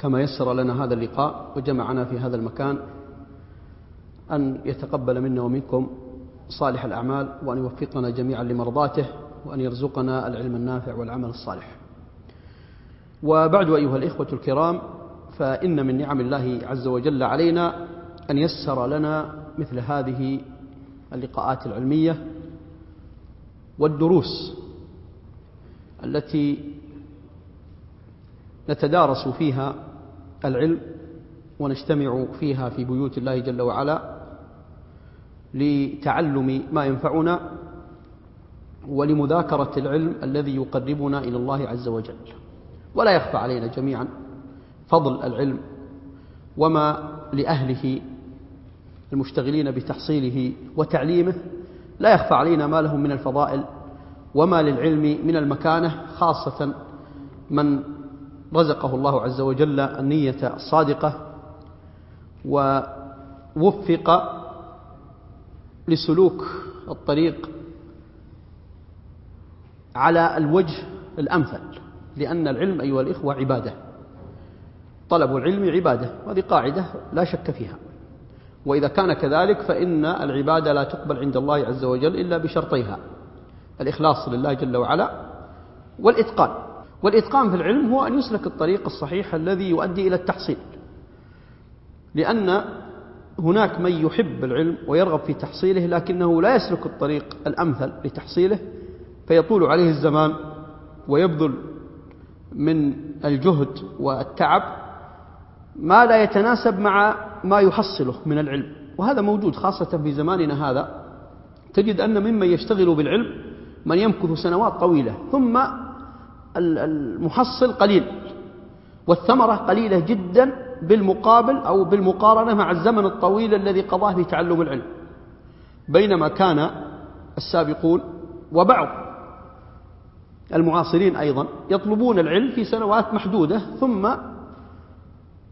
كما يسر لنا هذا اللقاء وجمعنا في هذا المكان أن يتقبل منا ومنكم صالح الأعمال وأن يوفقنا جميعا لمرضاته وأن يرزقنا العلم النافع والعمل الصالح. وبعد أيها الإخوة الكرام فإن من نعم الله عز وجل علينا أن يسر لنا مثل هذه اللقاءات العلمية والدروس التي نتدارس فيها العلم ونجتمع فيها في بيوت الله جل وعلا لتعلم ما ينفعنا ولمذاكرة العلم الذي يقربنا إلى الله عز وجل. ولا يخفى علينا جميعا فضل العلم وما لأهله المشتغلين بتحصيله وتعليمه. لا يخفى علينا ما لهم من الفضائل وما للعلم من المكانة خاصة من رزقه الله عز وجل النية الصادقة ووفق لسلوك الطريق على الوجه الأمثل لأن العلم أيها الإخوة عبادة. طلب العلم عبادة وهذه قاعدة لا شك فيها. وإذا كان كذلك فإن العبادة لا تقبل عند الله عز وجل إلا بشرطيها الإخلاص لله جل وعلا والإتقان. والإتقان في العلم هو أن يسلك الطريق الصحيح الذي يؤدي إلى التحصيل. لأن هناك من يحب العلم ويرغب في تحصيله لكنه لا يسلك الطريق الأمثل لتحصيله فيطول عليه الزمان ويبذل من الجهد والتعب ما لا يتناسب مع ما يحصله من العلم. وهذا موجود خاصة في زماننا هذا. تجد أن ممن يشتغل بالعلم من يمكث سنوات طويلة ثم المحصل قليل والثمرة قليلة جدا بالمقابل أو بالمقارنة مع الزمن الطويل الذي قضاه في تعلم العلم. بينما كان السابقون وبعض المعاصرين أيضا يطلبون العلم في سنوات محدودة ثم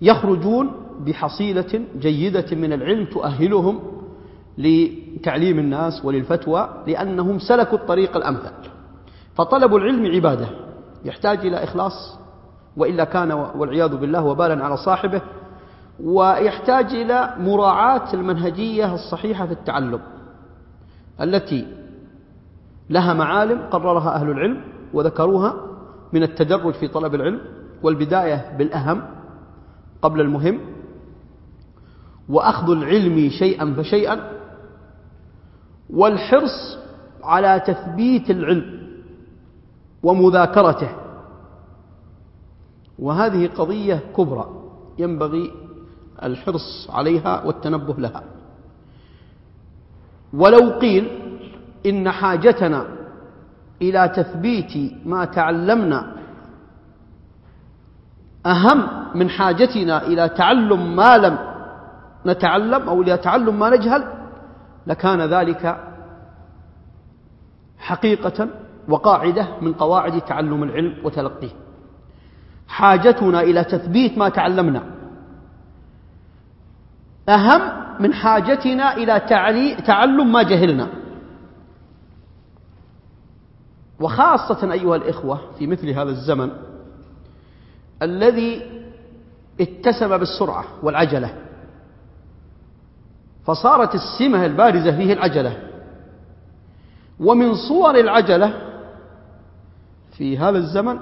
يخرجون بحصيلة جيدة من العلم تؤهلهم لتعليم الناس وللفتوى لأنهم سلكوا الطريق الأمثل. فطلب العلم عبادة. يحتاج إلى إخلاص وإلا كان والعياذ بالله وبالا على صاحبه ويحتاج إلى مراعاة المنهجية الصحيحة في التعلم التي لها معالم قررها أهل العلم وذكروها من التدرج في طلب العلم والبداية بالأهم قبل المهم وأخذ العلم شيئا فشيئا والحرص على تثبيت العلم ومذاكرته. وهذه قضية كبرى ينبغي الحرص عليها والتنبه لها. ولو قيل إن حاجتنا إلى تثبيت ما تعلمنا أهم من حاجتنا إلى تعلم ما لم نتعلم أو إلى تعلم ما نجهل لكان ذلك حقيقة وقاعدة من قواعد تعلم العلم وتلقيه. حاجتنا إلى تثبيت ما تعلمنا. أهم من حاجتنا إلى تعلم ما جهلنا. وخاصة أيها الإخوة في مثل هذا الزمن الذي اتسم بالسرعة والعجلة. فصارت السمة البارزة فيه العجلة. ومن صور العجلة في هذا الزمن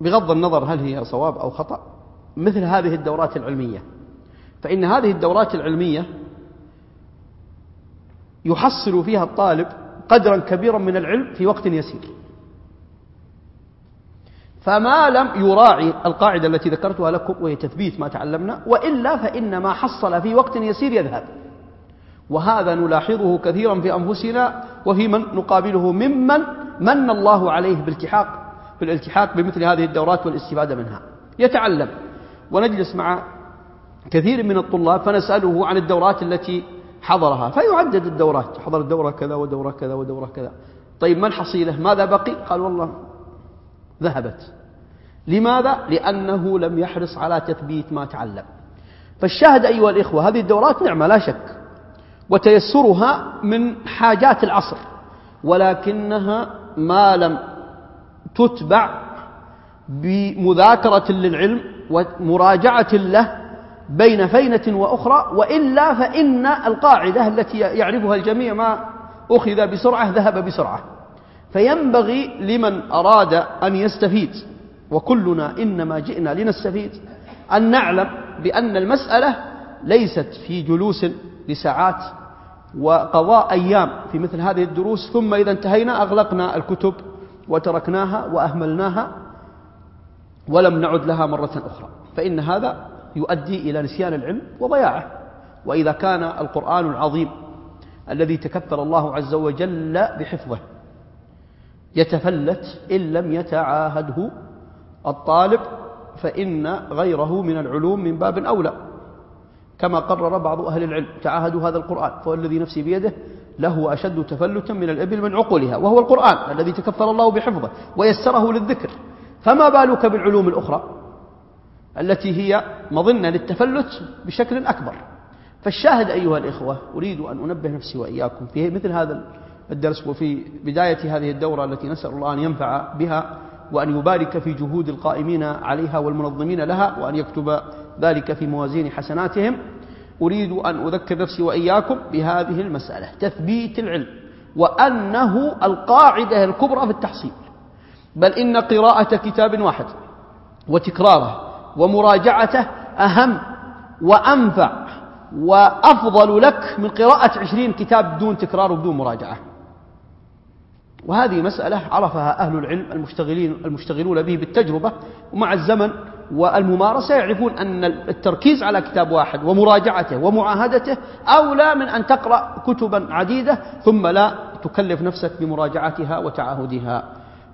بغض النظر هل هي صواب أو خطأ مثل هذه الدورات العلمية. فإن هذه الدورات العلمية يحصل فيها الطالب قدرا كبيرا من العلم في وقت يسير. فما لم يراعي القاعدة التي ذكرتها لكم وهي تثبيت ما تعلمنا وإلا فإن ما حصل في وقت يسير يذهب. وهذا نلاحظه كثيرا في أنفسنا وفي من نقابله ممن من الله عليه بالالتحاق بالالتحاق بمثل هذه الدورات والاستفادة منها. يتعلم. ونجلس مع كثير من الطلاب فنسأله عن الدورات التي حضرها فيعدد الدورات. حضر الدورة كذا ودورة كذا ودورة كذا. طيب ما الحصيلة؟ ماذا بقي؟ قال والله ذهبت. لماذا؟ لأنه لم يحرص على تثبيت ما تعلم. فالشاهد أيها الإخوة هذه الدورات نعمة لا شك. وتيسرها من حاجات العصر ولكنها ما لم تتبع بمذاكرة للعلم ومراجعة له بين فينة وأخرى وإلا فإن القاعدة التي يعرفها الجميع ما أخذ بسرعة ذهب بسرعة. فينبغي لمن أراد أن يستفيد وكلنا إنما جئنا لنستفيد أن نعلم بأن المسألة ليست في جلوس لساعات وقضاء أيام في مثل هذه الدروس ثم إذا انتهينا أغلقنا الكتب وتركناها وأهملناها ولم نعد لها مرة أخرى. فإن هذا يؤدي إلى نسيان العلم وضياعه. وإذا كان القرآن العظيم الذي تكفل الله عز وجل بحفظه يتفلت إن لم يتعاهده الطالب فإن غيره من العلوم من باب أولى. كما قرر بعض أهل العلم تعاهدوا هذا القرآن فهو الذي نفسي بيده له أشد تفلتا من الإبل من عقولها وهو القرآن الذي تكفل الله بحفظه ويسره للذكر. فما بالك بالعلوم الأخرى التي هي مظنة للتفلت بشكل أكبر؟ فالشاهد أيها الإخوة أريد أن أنبه نفسي وإياكم في مثل هذا الدرس وفي بداية هذه الدورة التي نسأل الله أن ينفع بها وأن يبارك في جهود القائمين عليها والمنظمين لها وأن يكتب ذلك في موازين حسناتهم. أريد أن أذكر نفسي وإياكم بهذه المسألة تثبيت العلم وأنه القاعدة الكبرى في التحصيل. بل إن قراءة كتاب واحد وتكراره ومراجعته أهم وأنفع وأفضل لك من قراءة عشرين كتاب بدون تكرار وبدون مراجعة. وهذه مسألة عرفها أهل العلم المشتغلين المشتغلون به بالتجربة ومع الزمن والممارسة يعرفون أن التركيز على كتاب واحد ومراجعته ومعاهدته أولى من أن تقرأ كتبا عديدة ثم لا تكلف نفسك بمراجعتها وتعاهدها.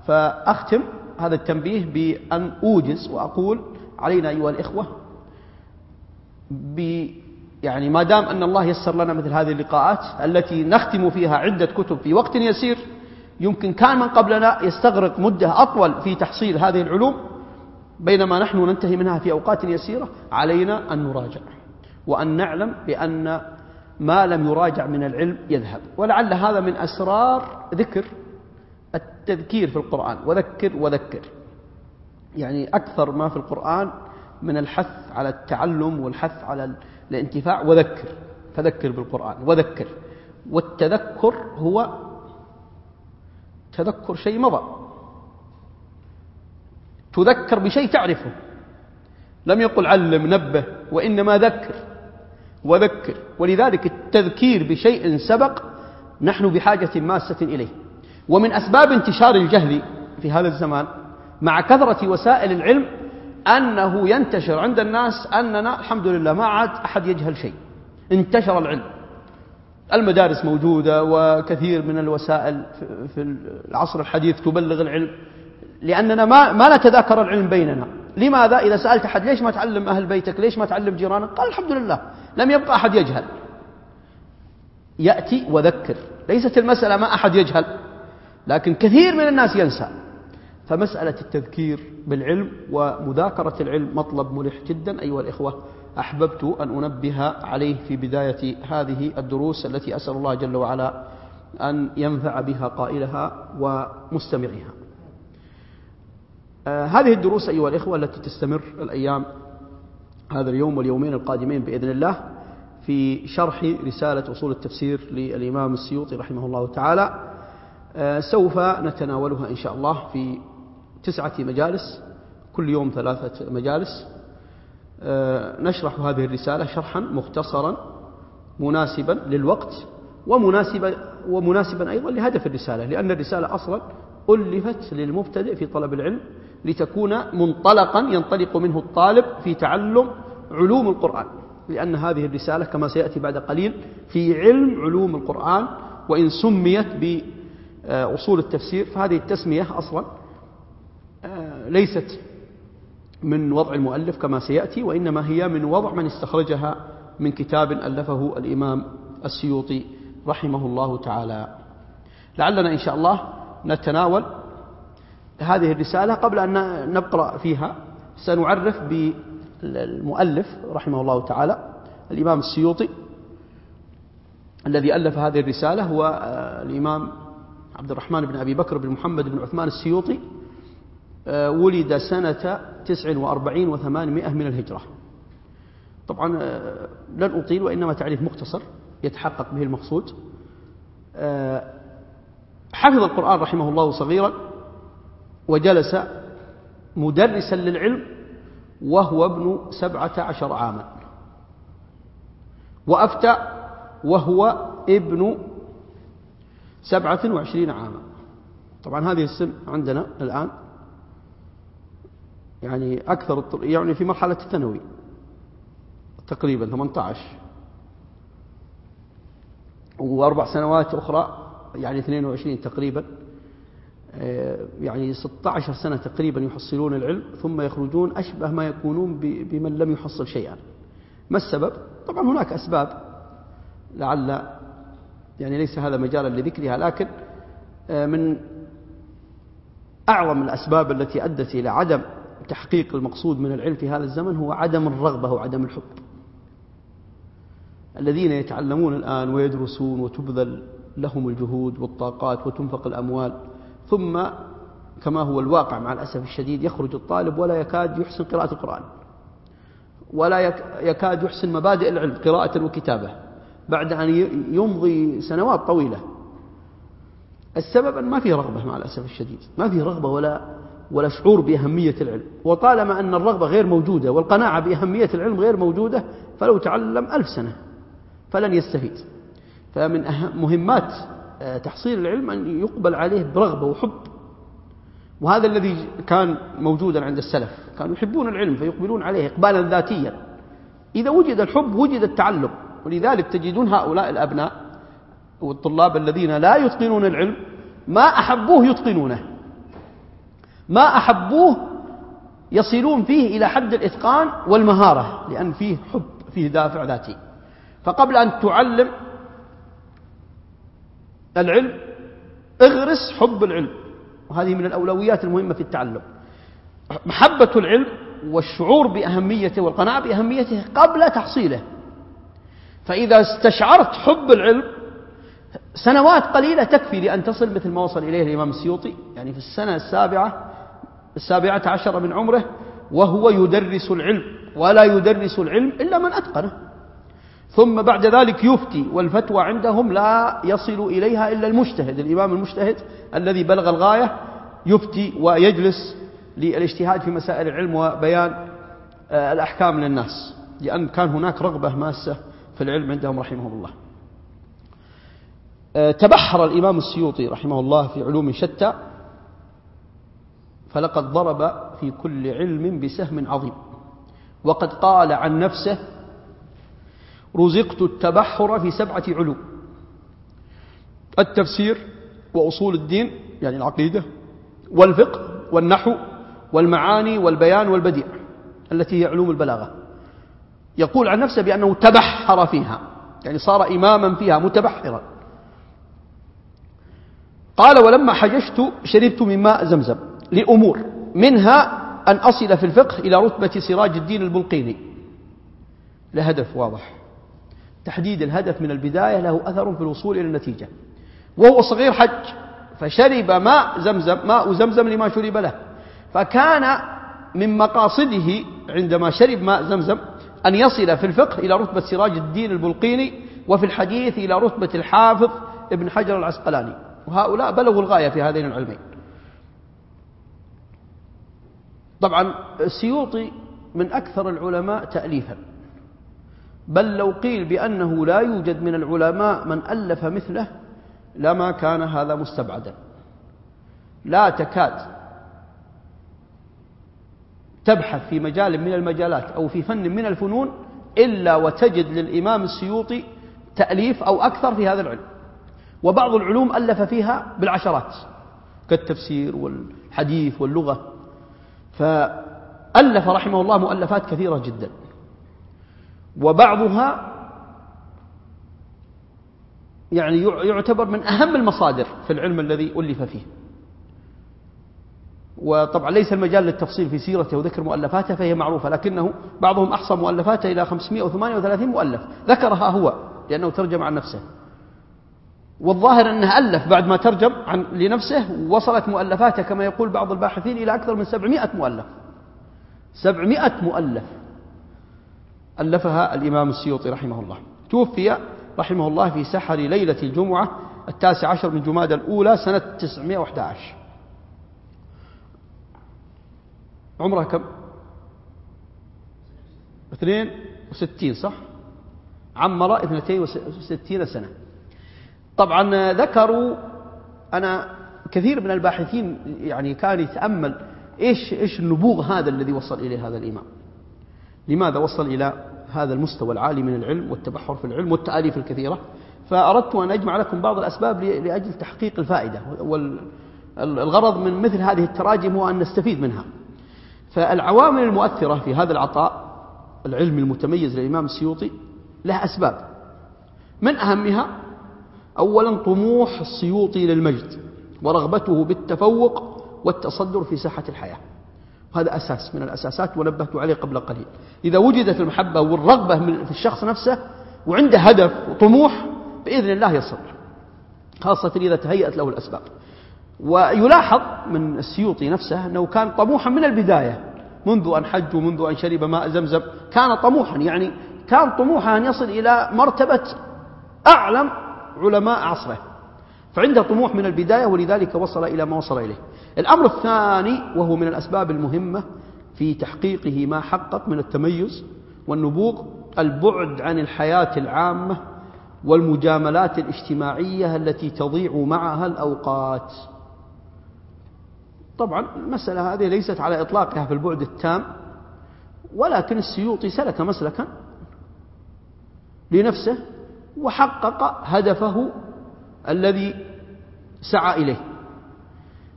فأختم هذا التنبيه بأن أوجز وأقول علينا أيها الإخوة ب يعني ما دام أن الله يسر لنا مثل هذه اللقاءات التي نختم فيها عدة كتب في وقت يسير يمكن كان من قبلنا يستغرق مدة أطول في تحصيل هذه العلوم بينما نحن ننتهي منها في أوقات يسيرة علينا أن نراجع. وأن نعلم بأن ما لم يراجع من العلم يذهب. ولعل هذا من أسرار ذكر التذكير في القرآن. وذكر وذكر. يعني أكثر ما في القرآن من الحث على التعلم والحث على الانتفاع وذكر. فذكر بالقرآن وذكر. والتذكر هو تذكر شيء مضى. تذكر بشيء تعرفه. لم يقل علم نبه وإنما ذكر وذكر. ولذلك التذكير بشيء سبق نحن بحاجة ماسة إليه. ومن أسباب انتشار الجهل في هذا الزمان مع كثرة وسائل العلم أنه ينتشر عند الناس أننا الحمد لله ما عاد أحد يجهل شيء. انتشر العلم. المدارس موجودة وكثير من الوسائل في العصر الحديث تبلغ العلم. لأننا ما, ما نتذاكر العلم بيننا. لماذا؟ إذا سألت أحد ليش ما تعلم أهل بيتك؟ ليش ما تعلم جيرانك؟ قال الحمد لله. لم يبقى أحد يجهل. يأتي وذكر. ليست المسألة ما أحد يجهل لكن كثير من الناس ينسى. فمسألة التذكير بالعلم ومذاكرة العلم مطلب ملح جدا. أيها الإخوة أحببت أن أنبه عليه في بداية هذه الدروس التي أسأل الله جل وعلا أن ينفع بها قائلها ومستمعها. آه هذه الدروس أيها الإخوة التي تستمر الأيام هذا اليوم واليومين القادمين بإذن الله في شرح رسالة أصول التفسير للإمام السيوطي رحمه الله تعالى. آه سوف نتناولها إن شاء الله في تسعة مجالس كل يوم ثلاثة مجالس. آه نشرح هذه الرسالة شرحا مختصرا مناسبا للوقت ومناسبا ومناسبا أيضا لهدف الرسالة لأن الرسالة أصلا ألفت للمبتدئ في طلب العلم لتكون منطلقا ينطلق منه الطالب في تعلم علوم القرآن. لأن هذه الرسالة كما سيأتي بعد قليل في علم علوم القرآن وإن سميت بأصول التفسير فهذه التسمية أصلا ليست من وضع المؤلف كما سيأتي وإنما هي من وضع من استخرجها من كتاب ألفه الإمام السيوطي رحمه الله تعالى. لعلنا إن شاء الله نتناول هذه الرسالة قبل أن نقرأ فيها سنعرف بالمؤلف رحمه الله تعالى الإمام السيوطي الذي ألف هذه الرسالة هو آه، الإمام عبد الرحمن بن أبي بكر بن محمد بن عثمان السيوطي آه، ولد سنة تسع وأربعين وثمانمائة من الهجرة. طبعا آه، لن أطيل وإنما تعريف مختصر يتحقق به المقصود. حفظ القرآن رحمه الله صغيرا وجلس مدرسا للعلم وهو ابن سبعة عشر عاما. وأفتى وهو ابن سبعة وعشرين عاما. طبعا هذه السن عندنا الآن يعني أكثر يعني في مرحلة الثانوي تقريبا 18 وأربع سنوات أخرى يعني 22 تقريبا. يعني 16 سنة تقريبا يحصلون العلم ثم يخرجون أشبه ما يكونون بمن لم يحصل شيئا. ما السبب؟ طبعا هناك أسباب. لعل يعني ليس هذا مجالا لذكرها لكن آه، من أعظم الأسباب التي أدت إلى عدم تحقيق المقصود من العلم في هذا الزمن هو عدم الرغبة وعدم الحب. الذين يتعلمون الآن ويدرسون وتبذل لهم الجهود والطاقات وتنفق الأموال ثم كما هو الواقع مع الأسف الشديد يخرج الطالب ولا يكاد يحسن قراءة القرآن. ولا يكاد يحسن مبادئ العلم قراءة وكتابة بعد أن يمضي سنوات طويلة. السبب أن ما في رغبة مع الأسف الشديد. ما في رغبة ولا ولا شعور بأهمية العلم. وطالما أن الرغبة غير موجودة والقناعة بأهمية العلم غير موجودة فلو تعلم ألف سنة فلن يستفيد. فمن مهمات تحصيل العلم أن يقبل عليه برغبة وحب. وهذا الذي كان موجودا عند السلف كانوا يحبون العلم فيقبلون عليه إقبالا ذاتيا. إذا وجد الحب وجد التعلم ولذلك تجدون هؤلاء الأبناء والطلاب الذين لا يتقنون العلم ما أحبوه يتقنونه. ما أحبوه يصلون فيه إلى حد الإتقان والمهارة لأن فيه حب فيه دافع ذاتي. فقبل أن تعلم العلم اغرس حب العلم. وهذه من الأولويات المهمة في التعلم. محبة العلم والشعور بأهميته والقناعة بأهميته قبل تحصيله. فإذا استشعرت حب العلم سنوات قليلة تكفي لأن تصل مثل ما وصل إليه الإمام السيوطي. يعني في السنة السابعة السابعة عشر من عمره وهو يدرس العلم ولا يدرس العلم إلا من أتقنه. ثم بعد ذلك يفتي والفتوى عندهم لا يصل إليها إلا المجتهد. الإمام المجتهد الذي بلغ الغاية يفتي ويجلس للإجتهاد في مسائل العلم وبيان آه، الأحكام للناس لأن كان هناك رغبة ماسة في العلم عندهم رحمهم الله. آه، تبحر الإمام السيوطي رحمه الله في علوم شتى فلقد ضرب في كل علم بسهم عظيم وقد قال عن نفسه رزقت التبحر في سبعة علوم التفسير وأصول الدين يعني العقيدة والفقه والنحو والمعاني والبيان والبديع التي هي علوم البلاغة. يقول عن نفسه بأنه تبحر فيها يعني صار إماما فيها متبحرا. قال ولما حججت شربت من ماء زمزم لأمور منها أن أصل في الفقه إلى رتبة سراج الدين البلقيني. لهدف واضح. تحديد الهدف من البداية له أثر في الوصول إلى النتيجة. وهو صغير حج فشرب ماء زمزم ماء زمزم لما شرب له. فكان من مقاصده عندما شرب ماء زمزم أن يصل في الفقه إلى رتبة سراج الدين البلقيني وفي الحديث إلى رتبة الحافظ ابن حجر العسقلاني. وهؤلاء بلغوا الغاية في هذين العلمين. طبعا السيوطي من أكثر العلماء تأليفا. بل لو قيل بأنه لا يوجد من العلماء من ألف مثله لما كان هذا مستبعدا. لا تكاد تبحث في مجال من المجالات أو في فن من الفنون إلا وتجد للإمام السيوطي تأليف أو أكثر في هذا العلم. وبعض العلوم ألف فيها بالعشرات كالتفسير والحديث واللغة. ألف رحمه الله مؤلفات كثيرة جدا. وبعضها يعني يعتبر من أهم المصادر في العلم الذي ألف فيه. وطبعا ليس المجال للتفصيل في سيرته وذكر مؤلفاته فهي معروفة لكنه بعضهم أحصى مؤلفاته إلى 538 مؤلف. ذكرها هو لأنه ترجم عن نفسه. والظاهر أنه ألف بعد ما ترجم عن لنفسه وصلت مؤلفاته كما يقول بعض الباحثين إلى أكثر من 700 مؤلف. 700 مؤلف. ألفها الإمام السيوطي رحمه الله. توفي رحمه الله في سحر ليلة الجمعة التاسع عشر من جماد الأولى سنة 911 عمره كم؟ 62 صح؟ عمر 62 سنة. طبعا ذكروا أنا كثير من الباحثين يعني كان يتأمل إيش, إيش النبوغ هذا الذي وصل إليه هذا الإمام. لماذا وصل إلى هذا المستوى العالي من العلم والتبحر في العلم والتآليف الكثيرة فأردت أن أجمع لكم بعض الأسباب لأجل تحقيق الفائدة والغرض من مثل هذه التراجم هو أن نستفيد منها. فالعوامل المؤثرة في هذا العطاء العلمي المتميز للإمام السيوطي لها أسباب. من أهمها أولا طموح السيوطي للمجد ورغبته بالتفوق والتصدر في ساحة الحياة. هذا أساس من الأساسات ونبهت عليه قبل قليل. إذا وجدت المحبة والرغبة في الشخص نفسه وعنده هدف وطموح بإذن الله يصل خاصة إذا تهيأت له الأسباب. ويلاحظ من السيوطي نفسه أنه كان طموحا من البداية منذ أن حج ومنذ أن شرب ماء زمزم كان طموحا يعني كان طموحا أن يصل إلى مرتبة أعلم علماء عصره. فعنده طموح من البداية ولذلك وصل إلى ما وصل إليه. الأمر الثاني وهو من الأسباب المهمة في تحقيقه ما حقق من التميز والنبوغ البعد عن الحياة العامة والمجاملات الاجتماعية التي تضيع معها الأوقات. طبعا المسألة هذه ليست على إطلاقها في البعد التام ولكن السيوطي سلك مسلكا لنفسه وحقق هدفه الذي سعى إليه.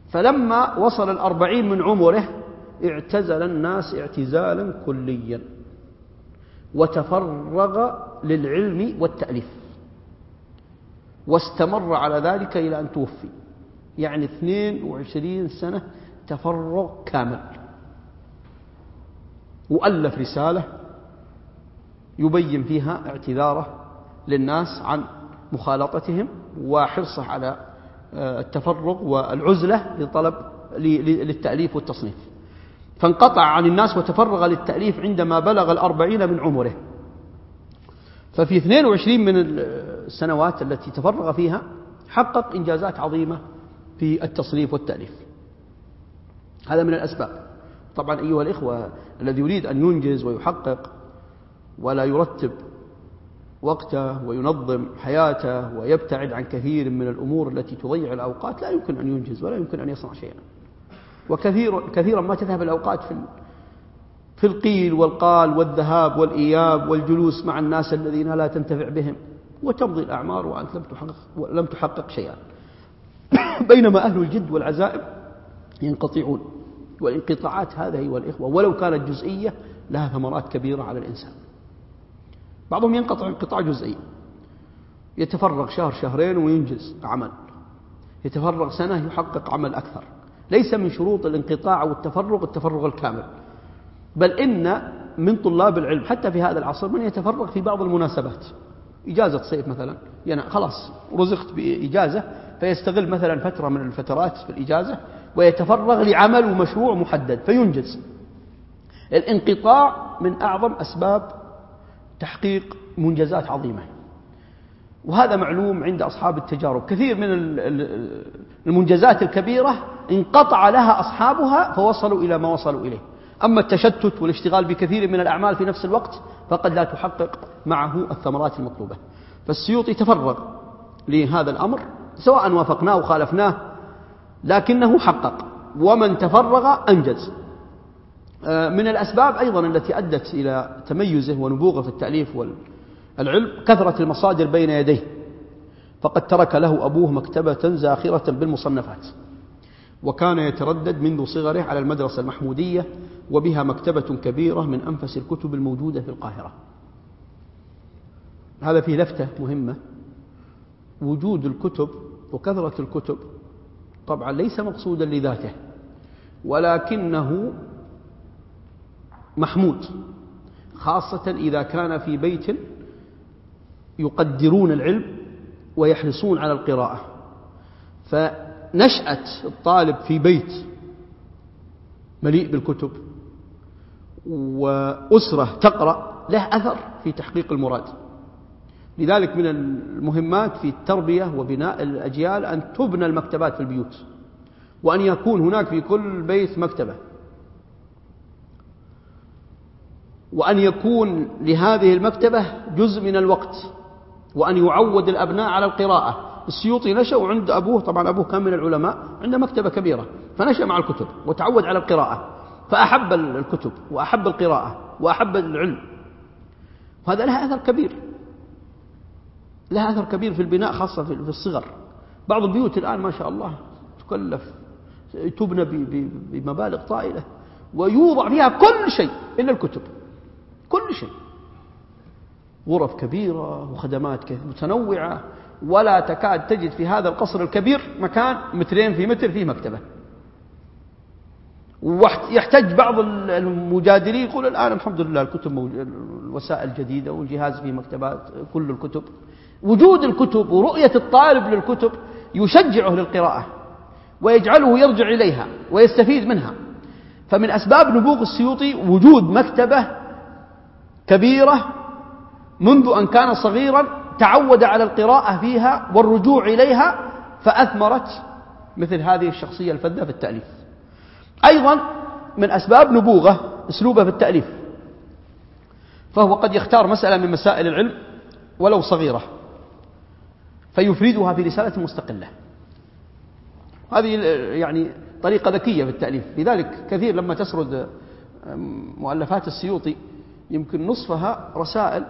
فلما وصل الأربعين من عمره اعتزل الناس اعتزالا كليا وتفرغ للعلم والتأليف واستمر على ذلك إلى أن توفي. يعني 22 سنة تفرغ كامل. وألف رسالة يبين فيها اعتذاره للناس عن مخالطتهم وحرصه على آه، التفرغ والعزلة لطلب للتأليف والتصنيف. فانقطع عن الناس وتفرغ للتأليف عندما بلغ الأربعين من عمره. ففي 22 من السنوات التي تفرغ فيها حقق إنجازات عظيمة في التصنيف والتأليف. هذا من الأسباب. طبعا أيها الإخوة الذي يريد أن ينجز ويحقق ولا يرتب وقته وينظم حياته ويبتعد عن كثير من الأمور التي تضيع الأوقات لا يمكن أن ينجز ولا يمكن أن يصنع شيئا. وكثير كثيرا ما تذهب الأوقات في في القيل والقال والذهاب والإياب والجلوس مع الناس الذين لا تنتفع بهم وتمضي الأعمار وأنت لم تحقق, لم تحقق شيئا. بينما أهل الجد والعزائم ينقطعون والانقطاعات هذه أيها الإخوة ولو كانت جزئية لها ثمرات كبيرة على الإنسان. بعضهم ينقطع انقطاع جزئي. يتفرغ شهر شهرين وينجز عمل. يتفرغ سنة يحقق عمل أكثر. ليس من شروط الانقطاع أو التفرغ التفرغ الكامل. بل إن من طلاب العلم حتى في هذا العصر من يتفرغ في بعض المناسبات. إجازة صيف مثلا. يعني خلاص رزقت بإجازة فيستغل مثلا فترة من الفترات في الإجازة ويتفرغ لعمل ومشروع محدد فينجز. الانقطاع من أعظم أسباب تحقيق منجزات عظيمة. وهذا معلوم عند أصحاب التجارب. كثير من المنجزات الكبيرة انقطع لها أصحابها فوصلوا إلى ما وصلوا إليه. أما التشتت والاشتغال بكثير من الأعمال في نفس الوقت فقد لا تحقق معه الثمرات المطلوبة. فالسيوطي تفرغ لهذا الأمر سواء وافقناه أو خالفناه لكنه حقق. ومن تفرغ أنجز. من الأسباب أيضا التي أدت إلى تميزه ونبوغه في التأليف والعلم كثرة المصادر بين يديه فقد ترك له أبوه مكتبة زاخرة بالمصنفات وكان يتردد منذ صغره على المدرسة المحمودية وبها مكتبة كبيرة من أنفس الكتب الموجودة في القاهرة. هذا فيه لفتة مهمة. وجود الكتب وكثرة الكتب طبعا ليس مقصودا لذاته ولكنه محمود خاصة إذا كان في بيت يقدرون العلم ويحرصون على القراءة. فنشأة الطالب في بيت مليء بالكتب وأسرة تقرأ له أثر في تحقيق المراد. لذلك من المهمات في التربية وبناء الأجيال أن تبنى المكتبات في البيوت وأن يكون هناك في كل بيت مكتبة. وأن يكون لهذه المكتبة جزء من الوقت وأن يعود الأبناء على القراءة. السيوطي نشأ وعند أبوه طبعا أبوه كان من العلماء عنده مكتبة كبيرة فنشأ مع الكتب وتعود على القراءة. فأحب الكتب وأحب القراءة وأحب العلم. وهذا لها أثر كبير. لها أثر كبير في البناء خاصة في الصغر. بعض البيوت الآن ما شاء الله تكلف تبنى بمبالغ طائلة ويوضع فيها كل شيء إلا الكتب. كل شيء. غرف كبيرة وخدمات متنوعة. ولا تكاد تجد في هذا القصر الكبير مكان مترين في متر فيه مكتبة. ويحتج بعض المجادلين يقول الآن الحمد لله الكتب الوسائل جديدة والجهاز في مكتبات كل الكتب. وجود الكتب ورؤية الطالب للكتب يشجعه للقراءة ويجعله يرجع إليها ويستفيد منها. فمن أسباب نبوغ السيوطي وجود مكتبة كبيرة منذ أن كان صغيرا تعود على القراءة فيها والرجوع إليها فأثمرت مثل هذه الشخصية الفذة في التأليف. أيضا من أسباب نبوغة أسلوبه في التأليف فهو قد يختار مسألة من مسائل العلم ولو صغيرة فيفردها في رسالة مستقلة. هذه يعني طريقة ذكية في التأليف. لذلك كثير لما تسرد مؤلفات السيوطي يمكن نصفها رسائل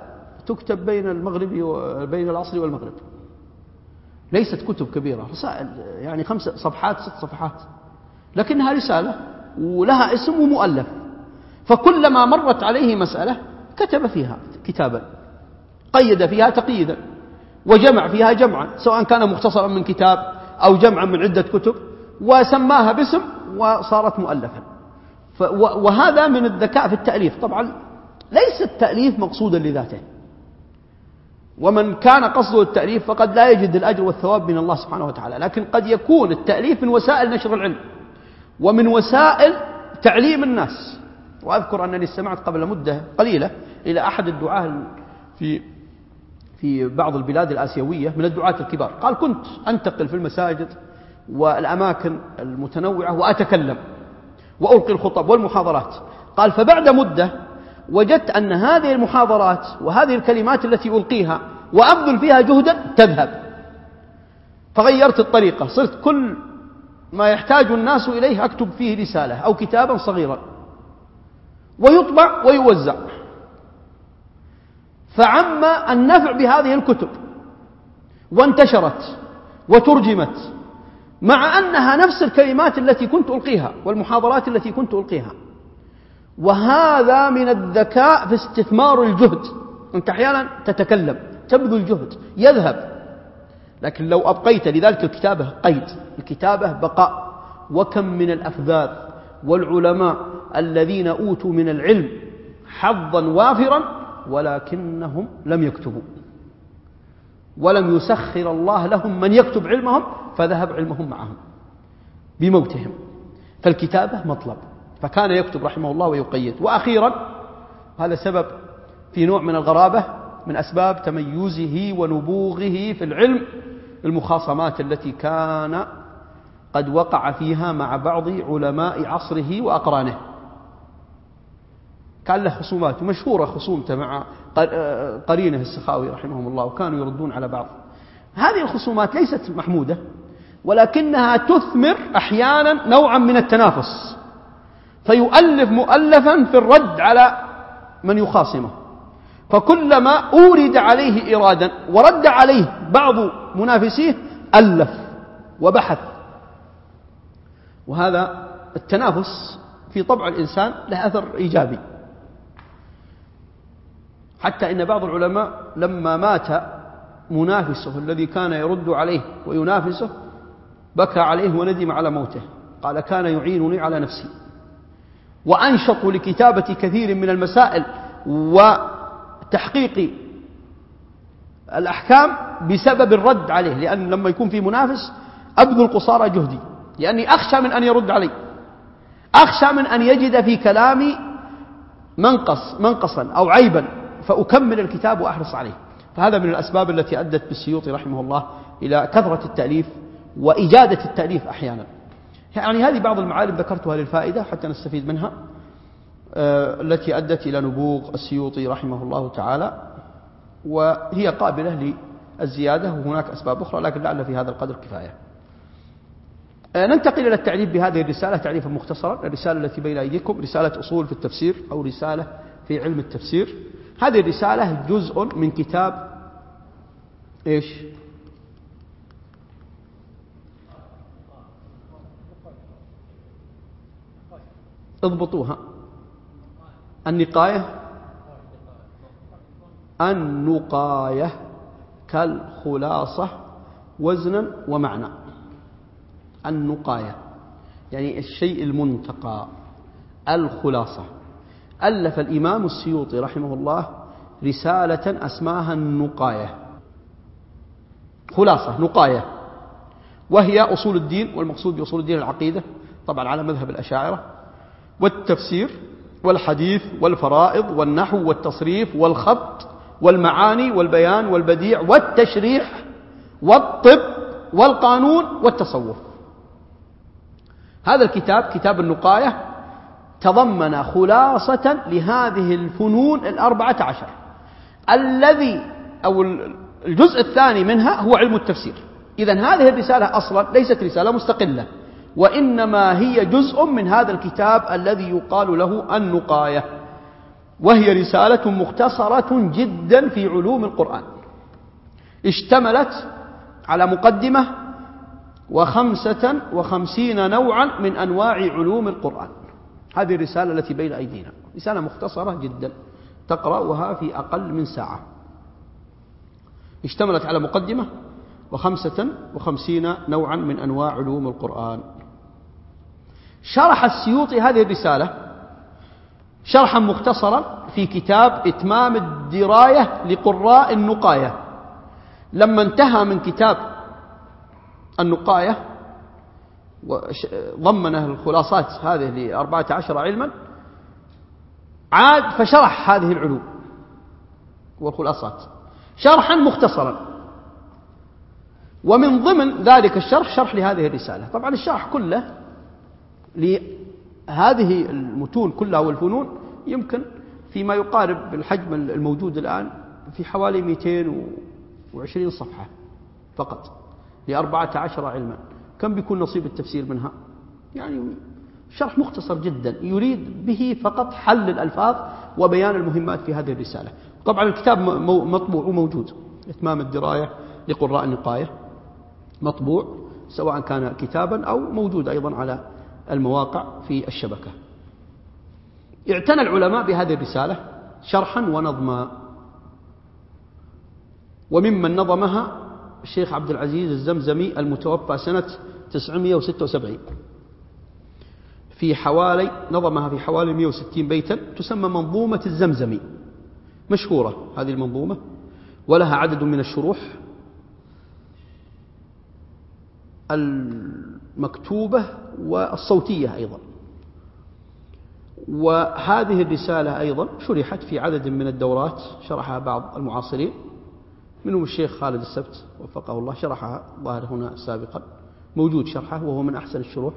تكتب بين المغرب وبين العصر والمغرب. ليست كتب كبيرة رسائل يعني خمس صفحات ست صفحات. لكنها رسالة ولها اسم ومؤلف. فكلما مرت عليه مسألة كتب فيها كتابا قيد فيها تقييدا وجمع فيها جمعا سواء كان مختصرا من كتاب أو جمعا من عدة كتب وسماها باسم وصارت مؤلفا. وهذا من الذكاء في التأليف. طبعا ليس التأليف مقصودا لذاته. ومن كان قصده التأليف فقد لا يجد الأجر والثواب من الله سبحانه وتعالى لكن قد يكون التأليف من وسائل نشر العلم ومن وسائل تعليم الناس. وأذكر أنني استمعت قبل مدة قليلة إلى أحد الدعاة في في بعض البلاد الآسيوية من الدعاة الكبار قال كنت أنتقل في المساجد والأماكن المتنوعة وأتكلم وألقي الخطب والمحاضرات. قال فبعد مدة وجدت أن هذه المحاضرات وهذه الكلمات التي ألقيها وأبذل فيها جهدا تذهب. فغيرت الطريقة صرت كل ما يحتاج الناس إليه أكتب فيه رسالة أو كتابا صغيرا. ويطبع ويوزع. فعم النفع بهذه الكتب وانتشرت وترجمت مع أنها نفس الكلمات التي كنت ألقيها والمحاضرات التي كنت ألقيها. وهذا من الذكاء في استثمار الجهد. أنت أحيانا تتكلم تبذل جهد يذهب. لكن لو أبقيت لذلك الكتابة قيد. الكتابة بقاء. وكم من الأفذاذ والعلماء الذين أوتوا من العلم حظا وافرا ولكنهم لم يكتبوا. ولم يسخر الله لهم من يكتب علمهم فذهب علمهم معهم بموتهم. فالكتابة مطلب. فكان يكتب رحمه الله ويقيد. وأخيرا هذا سبب في نوع من الغرابة من أسباب تميزه ونبوغه في العلم المخاصمات التي كان قد وقع فيها مع بعض علماء عصره وأقرانه. كان له خصومات مشهورة خصومته مع قرينه السخاوي رحمهم الله وكانوا يردون على بعض. هذه الخصومات ليست محمودة ولكنها تثمر أحيانا نوعا من التنافس. فيؤلف مؤلفا في الرد على من يخاصمه. فكلما أورد عليه إرادا ورد عليه بعض منافسيه ألف وبحث. وهذا التنافس في طبع الإنسان له أثر إيجابي. حتى إن بعض العلماء لما مات منافسه الذي كان يرد عليه وينافسه بكى عليه وندم على موته. قال كان يعينني على نفسي. وأنشط لكتابة كثير من المسائل وتحقيق الأحكام بسبب الرد عليه لأن لما يكون في منافس أبذل قصارى جهدي لأني أخشى من أن يرد علي أخشى من أن يجد في كلامي منقص منقصا أو عيبا فأكمل الكتاب وأحرص عليه. فهذا من الأسباب التي أدت بالسيوطي رحمه الله إلى كثرة التأليف وإجادة التأليف أحيانا. يعني هذه بعض المعالم ذكرتها للفائدة حتى نستفيد منها. آه، التي أدت إلى نبوغ السيوطي رحمه الله تعالى وهي قابلة للزيادة وهناك أسباب أخرى لكن لعل في هذا القدر كفاية. آه، ننتقل إلى التعريف بهذه الرسالة تعريفا مختصرا. الرسالة التي بين أيديكم رسالة أصول في التفسير أو رسالة في علم التفسير. هذه الرسالة جزء من كتاب إيش؟ اضبطوها. النقاية. النقاية كالخلاصة وزنا ومعنى. النقاية. يعني الشيء المنتقى. الخلاصة. ألف الإمام السيوطي رحمه الله رسالة أسماها النقاية. خلاصة نقاية. وهي أصول الدين والمقصود بأصول الدين العقيدة. طبعا على مذهب الأشاعرة. والتفسير والحديث والفرائض والنحو والتصريف والخط والمعاني والبيان والبديع والتشريح والطب والقانون والتصوف. هذا الكتاب كتاب النقاية تضمن خلاصة لهذه الفنون الأربعة عشر. الذي أو الجزء الثاني منها هو علم التفسير. إذا هذه الرسالة أصلا ليست رسالة مستقلة. وإنما هي جزء من هذا الكتاب الذي يقال له النقاية. وهي رسالة مختصرة جدا في علوم القرآن. اشتملت على مقدمة وخمسة وخمسين نوعا من أنواع علوم القرآن. هذه الرسالة التي بين أيدينا. رسالة مختصرة جدا. تقرأها في أقل من ساعة. اشتملت على مقدمة وخمسة وخمسين نوعا من أنواع علوم القرآن. شرح السيوطي هذه الرسالة شرحا مختصرا في كتاب إتمام الدراية لقراء النقاية. لما انتهى من كتاب النقاية ضمنه الخلاصات هذه لأربعة عشر علما عاد فشرح هذه العلوم والخلاصات. شرحا مختصرا. ومن ضمن ذلك الشرح شرح لهذه الرسالة. طبعا الشرح كله لهذه المتون كلها والفنون يمكن فيما يقارب بالحجم الموجود الآن في حوالي 220 صفحة فقط لأربعة عشر علما. كم بيكون نصيب التفسير منها؟ يعني شرح مختصر جدا يريد به فقط حل الألفاظ وبيان المهمات في هذه الرسالة. طبعا الكتاب مطبوع وموجود. إتمام الدراية لقراء النقاية مطبوع سواء كان كتابا أو موجود أيضا على المواقع في الشبكة. اعتنى العلماء بهذه الرسالة شرحا ونظما. وممن نظمها الشيخ عبد العزيز الزمزمي المتوفى سنة 976 في حوالي نظمها في حوالي 160 بيتا تسمى منظومة الزمزمي. مشهورة هذه المنظومة ولها عدد من الشروح. المكتوبة والصوتية أيضا. وهذه الرسالة أيضا شرحت في عدد من الدورات شرحها بعض المعاصرين منهم الشيخ خالد السبت وفقه الله شرحها ظاهر هنا سابقا موجود شرحه وهو من أحسن الشروح.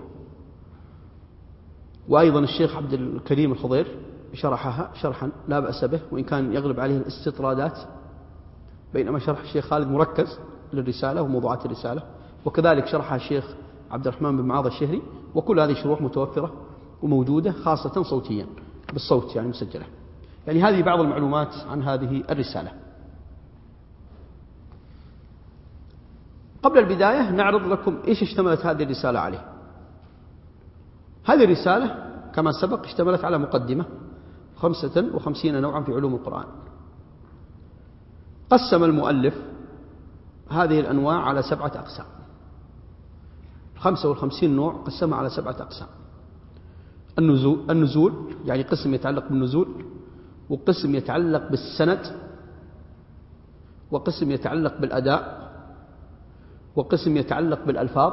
وأيضا الشيخ عبد الكريم الخضير شرحها شرحا لا بأس به وإن كان يغلب عليه الاستطرادات بينما شرح الشيخ خالد مركز للرسالة وموضوعات الرسالة. وكذلك شرحها الشيخ عبد الرحمن بن معاذ الشهري وكل هذه الشروح متوفرة وموجودة خاصة صوتيا بالصوت يعني مسجلة. يعني هذه بعض المعلومات عن هذه الرسالة. قبل البداية نعرض لكم إيش اشتملت هذه الرسالة عليه. هذه الرسالة كما سبق اشتملت على مقدمة خمسة وخمسين نوعا في علوم القرآن. قسم المؤلف هذه الأنواع على سبعة أقسام. خمسة والخمسين نوع قسمها على سبعة أقسام. النزول, النزول يعني قسم يتعلق بالنزول وقسم يتعلق بالسند وقسم يتعلق بالأداء وقسم يتعلق بالألفاظ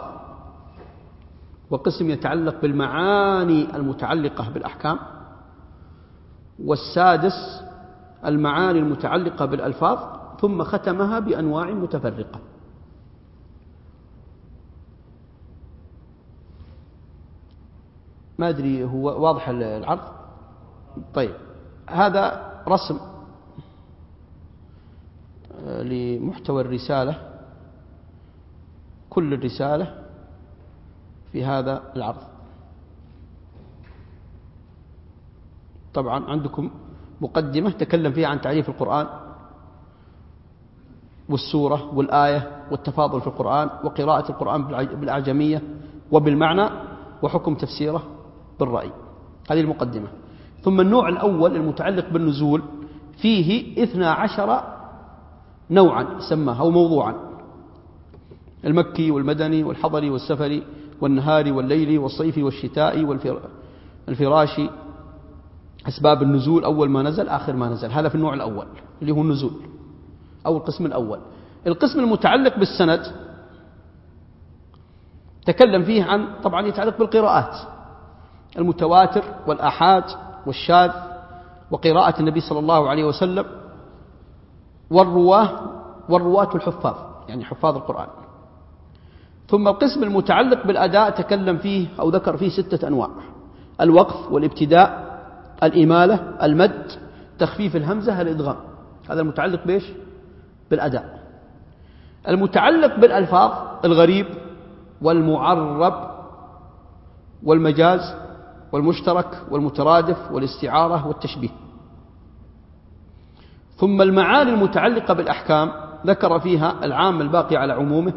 وقسم يتعلق بالمعاني المتعلقة بالأحكام والسادس المعاني المتعلقة بالألفاظ ثم ختمها بأنواع متفرقة. ما أدري هو واضح العرض طيب هذا رسم آه، لمحتوى الرسالة كل الرسالة في هذا العرض طبعا عندكم مقدمة تكلم فيها عن تعريف القرآن والسورة والآية والتفاضل في القرآن وقراءة القرآن بالأعجمية وبالمعنى وحكم تفسيره. بالرأي. هذه المقدمة. ثم النوع الأول المتعلق بالنزول فيه إثنى عشر نوعا سماه أو موضوعا. المكي والمدني والحضري والسفري والنهار والليل والصيف والشتاء والفراشي أسباب النزول أول ما نزل آخر ما نزل. هذا في النوع الأول اللي هو النزول أو القسم الأول. القسم المتعلق بالسند تكلم فيه عن طبعا يتعلق بالقراءات. المتواتر والآحاد والشاذ وقراءة النبي صلى الله عليه وسلم والرواة والرواة الحفاظ يعني حفاظ القرآن. ثم القسم المتعلق بالأداء تكلم فيه أو ذكر فيه ستة أنواع الوقف والابتداء الإمالة المد تخفيف الهمزة الإدغام هذا المتعلق بإيش؟ بالأداء. المتعلق بالألفاظ الغريب والمعرب والمجاز والمشترك والمترادف والاستعارة والتشبيه. ثم المعاني المتعلقة بالأحكام ذكر فيها العام الباقي على عمومه.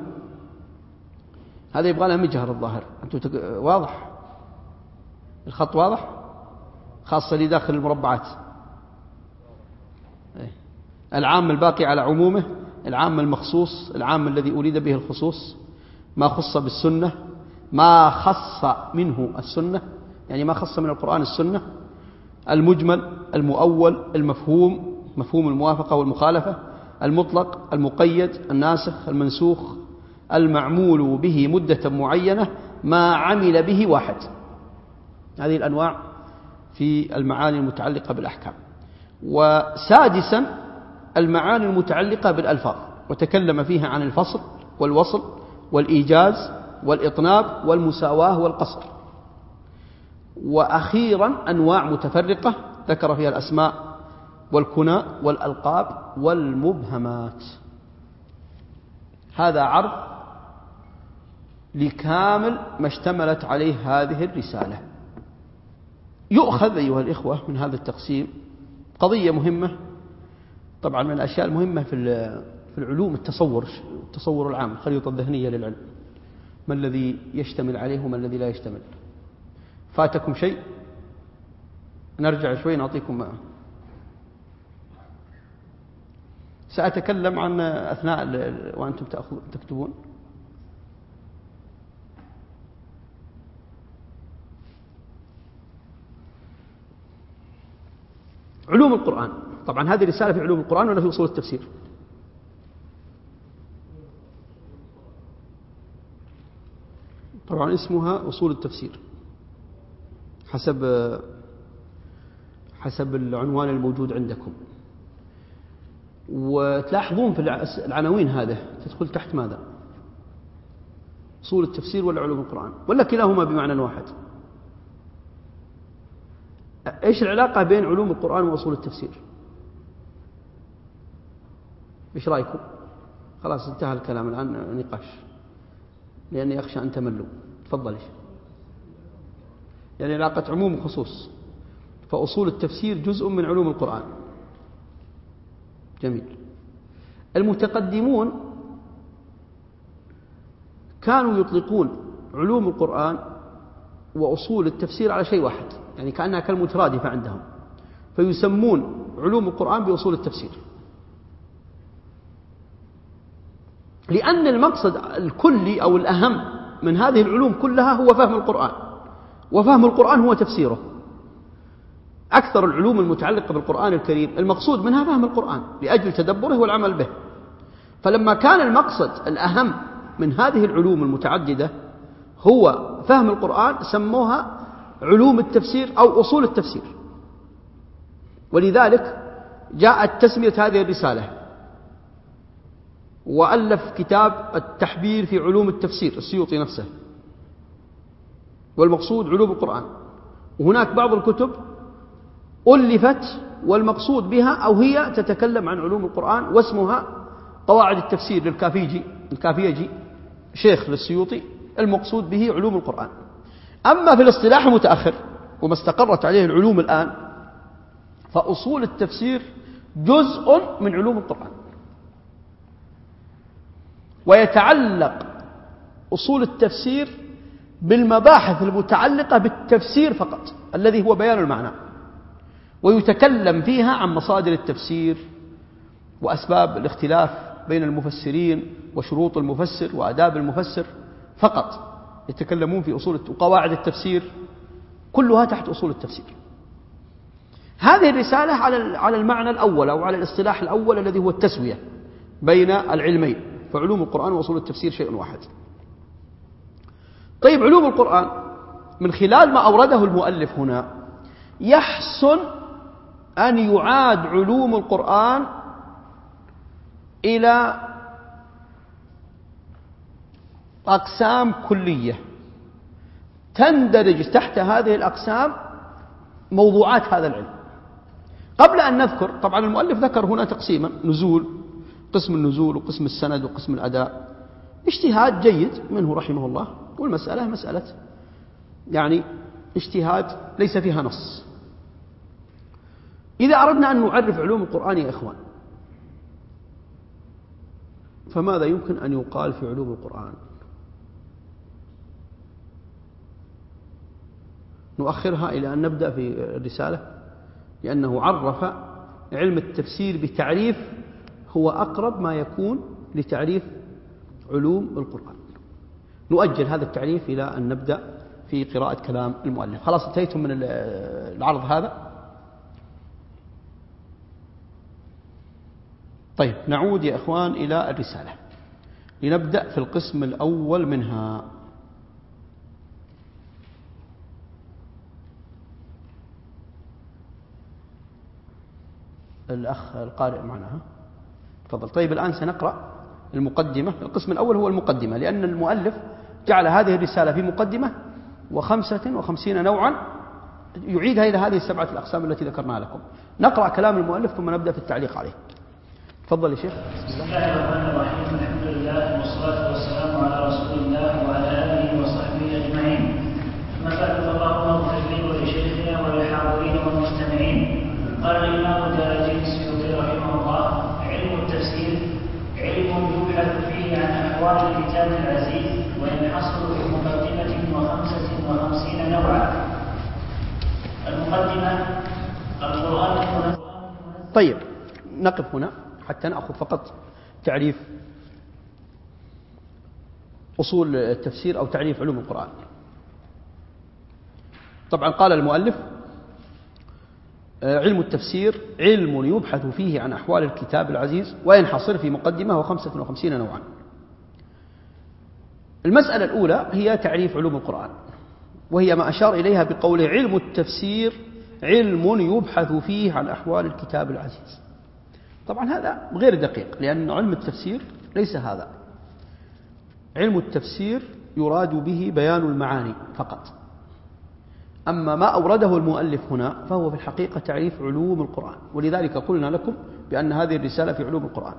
هذا يبغى لها مجهر الظاهر. واضح؟ الخط واضح؟ خاصة لداخل المربعات. إيه. العام الباقي على عمومه العام المخصوص العام الذي أريد به الخصوص. ما خص بالسنة ما خص منه السنة. يعني ما خص من القرآن السنة المجمل المؤول المفهوم مفهوم الموافقة والمخالفة المطلق المقيد الناسخ المنسوخ المعمول به مدة معينة ما عمل به واحد. هذه الأنواع في المعاني المتعلقة بالأحكام. وسادسا المعاني المتعلقة بالألفاظ وتكلم فيها عن الفصل والوصل والإيجاز والإطناب والمساواة والقصر. وأخيرا أنواع متفرقة ذكر فيها الأسماء والكنى والألقاب والمبهمات. هذا عرض لكامل ما اشتملت عليه هذه الرسالة. يؤخذ أيها الإخوة من هذا التقسيم قضية مهمة طبعا من الأشياء المهمة في في العلوم التصور التصور العام الخريطة الذهنية للعلم. ما الذي يشتمل عليه وما الذي لا يشتمل؟ فاتكم شيء؟ نرجع شوي نعطيكم سأتكلم عن أثناء وأنتم تكتبون. علوم القرآن. طبعا هذه رسالة في علوم القرآن ولا في أصول التفسير؟ طبعا اسمها أصول التفسير. حسب حسب العنوان الموجود عندكم. وتلاحظون في العناوين هذا تدخل تحت ماذا؟ أصول التفسير ولا علوم القرآن ولا كلاهما بمعنى واحد. إيش العلاقة بين علوم القرآن وأصول التفسير؟ إيش رأيكم؟ خلاص انتهى الكلام الآن نقاش. لأني أخشى أن تملوا. تفضل يعني علاقة عموم وخصوص فأصول التفسير جزء من علوم القرآن. جميل. المتقدمون كانوا يطلقون علوم القرآن وأصول التفسير على شيء واحد يعني كأنها كالمترادفة عندهم. فيسمون علوم القرآن بأصول التفسير. لأن المقصد الكلي أو الأهم من هذه العلوم كلها هو فهم القرآن. وفهم القرآن هو تفسيره. أكثر العلوم المتعلقة بالقرآن الكريم المقصود منها فهم القرآن لأجل تدبره والعمل به. فلما كان المقصد الأهم من هذه العلوم المتعددة هو فهم القرآن سموها علوم التفسير أو أصول التفسير. ولذلك جاءت تسمية هذه الرسالة. وألف كتاب التحبير في علوم التفسير السيوطي نفسه. والمقصود علوم القرآن. وهناك بعض الكتب ألفت والمقصود بها أو هي تتكلم عن علوم القرآن واسمها قواعد التفسير للكافيجي الكافيجي شيخ للسيوطي المقصود به علوم القرآن. أما في الاصطلاح المتأخر وما استقرت عليه العلوم الآن فأصول التفسير جزء من علوم القرآن. ويتعلق أصول التفسير بالمباحث المتعلقة بالتفسير فقط الذي هو بيان المعنى. ويتكلم فيها عن مصادر التفسير وأسباب الاختلاف بين المفسرين وشروط المفسر وآداب المفسر فقط. يتكلمون في أصول وقواعد التفسير كلها تحت أصول التفسير. هذه الرسالة على المعنى الأول أو على الاصطلاح الأول الذي هو التسوية بين العلمين. فعلوم القرآن وأصول التفسير شيء واحد. طيب علوم القرآن من خلال ما أورده المؤلف هنا يحسن أن يعاد علوم القرآن إلى أقسام كلية. تندرج تحت هذه الأقسام موضوعات هذا العلم. قبل أن نذكر طبعا المؤلف ذكر هنا تقسيما نزول قسم النزول وقسم السند وقسم الأداء. اجتهاد جيد منه رحمه الله. والمسألة مسألة يعني اجتهاد ليس فيها نص. إذا أردنا أن نعرف علوم القرآن يا إخوان فماذا يمكن أن يقال في علوم القرآن؟ نؤخرها إلى أن نبدأ في الرسالة لأنه عرف علم التفسير بتعريف هو أقرب ما يكون لتعريف علوم القرآن. نؤجل هذا التعريف إلى أن نبدأ في قراءة كلام المؤلف. خلاص انتهيتم من العرض هذا؟ طيب نعود يا إخوان إلى الرسالة. لنبدأ في القسم الأول منها. الأخ القارئ معنا تفضل. طيب الآن سنقرأ المقدمة. القسم الأول هو المقدمة لأن المؤلف جعل هذه الرسالة في مقدمة وخمسة وخمسين نوعا يعيدها إلى هذه السبعة الأقسام التي ذكرناها لكم. نقرأ كلام المؤلف ثم نبدأ في التعليق عليه. تفضل يا شيخ. بسم الله الرحمن الرحيم الحمد لله والصلاة والسلام على رسول الله وعلى آله وصحبه أجمعين ثم بعد فاللهم اغفر لي ولشيخنا وللحاضرين والمستمعين قال الإمام الدارجي السيوطي رحمه الله علم التفسير علم يبحث فيه عن أحوال الكتاب العزيز وينحصر في مقدمة وخمسة وخمسين نوعا المقدمة القرآن طيب نقف هنا حتى نأخذ فقط تعريف أصول التفسير أو تعريف علوم القرآن. طبعا قال المؤلف علم التفسير علم يبحث فيه عن أحوال الكتاب العزيز وينحصر في مقدمة وخمسة وخمسين نوعا. المسألة الأولى هي تعريف علوم القرآن. وهي ما أشار إليها بقوله علم التفسير علم يبحث فيه عن أحوال الكتاب العزيز. طبعا هذا غير دقيق لأن علم التفسير ليس هذا. علم التفسير يراد به بيان المعاني فقط. أما ما أورده المؤلف هنا فهو في الحقيقة تعريف علوم القرآن ولذلك قلنا لكم بأن هذه الرسالة في علوم القرآن.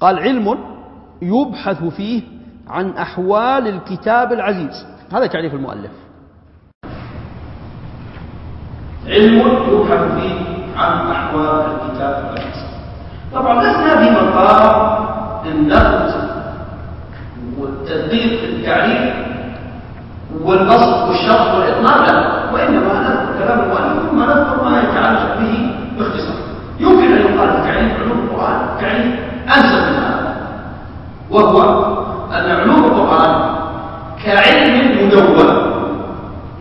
قال علم يبحث فيه عن أحوال الكتاب العزيز. هذا تعريف المؤلف. علم يبحث فيه عن أحوال الكتاب العزيز طبعا لسنا في مقام النقد والتدقيق في التعريف والبسط والشرط والإطلاق. لا وإنما نذكر كلام المؤلف. ثم نذكر ما يتعلق به باختصار. يمكن أن يقال تعريف علوم القرآن تعريف أنسب من هذا وهو أن علوم القرآن كعلم مدون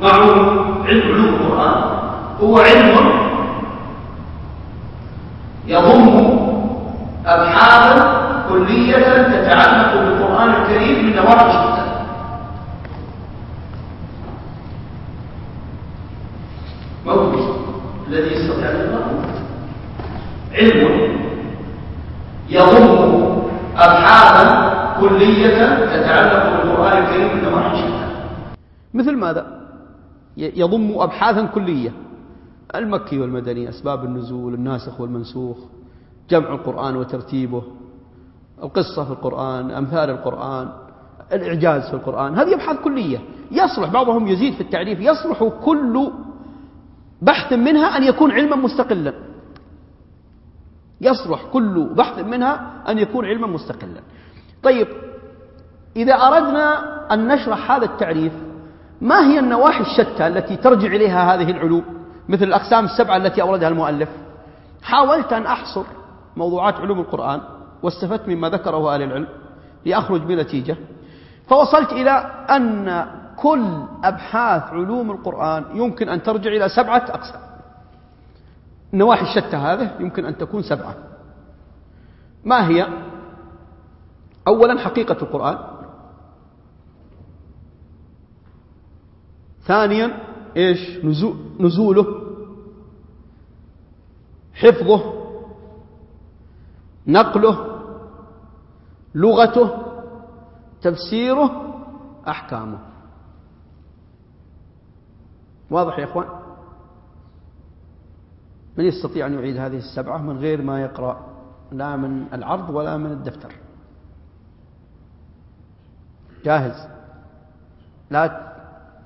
معلوم علم علوم القرآن. هو علم يضم أبحاثا كلية تتعلق بالقرآن الكريم من نواحي شتى موجود. الذي يستطيع يقرأه. علم يضم أبحاثا كلية تتعلق بالقرآن الكريم من نواحي شتى مثل ماذا؟ يضم أبحاثا كلية. المكي والمدني أسباب النزول الناسخ والمنسوخ جمع القرآن وترتيبه القصة في القرآن أمثال القرآن الإعجاز في القرآن. هذه أبحاث كلية. يصلح بعضهم يزيد في التعريف. يصلح كل بحث منها أن يكون علما مستقلا. يصلح كل بحث منها أن يكون علما مستقلا. طيب إذا أردنا أن نشرح هذا التعريف ما هي النواحي الشتى التي ترجع إليها هذه العلوم؟ مثل الأقسام السبعة التي أوردها المؤلف. حاولت أن أحصر موضوعات علوم القرآن واستفدت مما ذكره أهل العلم لأخرج بنتيجة. فوصلت إلى أن كل أبحاث علوم القرآن يمكن أن ترجع إلى سبعة أقسام. النواحي الشتى هذه يمكن أن تكون سبعة. ما هي؟ أولا حقيقة القرآن. ثانيا إيش؟ نزوله. حفظه. نقله. لغته. تفسيره. أحكامه. واضح يا إخوان؟ من يستطيع أن يعيد هذه السبعة من غير ما يقرأ لا من العرض ولا من الدفتر. جاهز. لا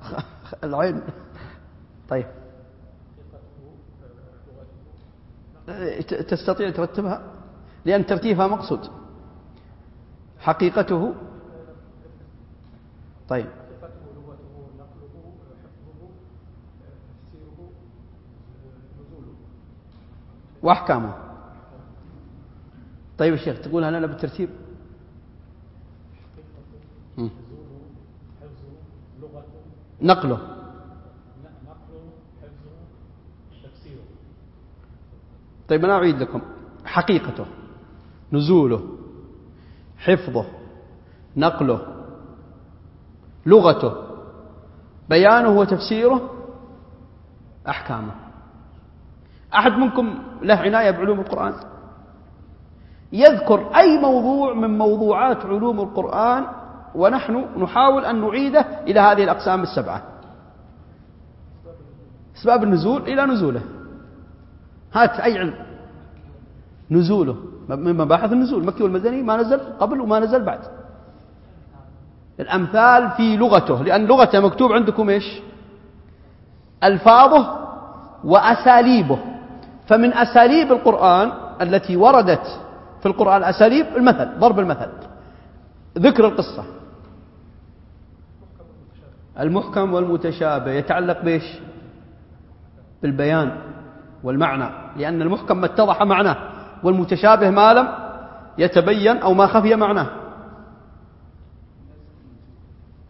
العين طيب. تستطيع ترتبها؟ لأن ترتيبها مقصود. حقيقته. طيب. وأحكامه. طيب الشيخ تقولها لنا بالترتيب؟ نقله. طيب أنا أعيد لكم حقيقته نزوله حفظه نقله لغته بيانه وتفسيره أحكامه. أحد منكم له عناية بعلوم القرآن؟ يذكر أي موضوع من موضوعات علوم القرآن ونحن نحاول أن نعيده إلى هذه الأقسام السبعة. أسباب النزول إلى نزوله. هات أي علم. نزوله. من مباحث النزول. المكي والمدني ما نزل قبل وما نزل بعد. الأمثال في لغته. لأن لغته مكتوب عندكم إيش؟ ألفاظه وأساليبه. فمن أساليب القرآن التي وردت في القرآن أساليب المثل ضرب المثل. ذكر القصة. المحكم والمتشابه يتعلق بإيش؟ بالبيان والمعنى لأن المحكم ما اتضح معناه والمتشابه ما لم يتبين أو ما خفي معناه.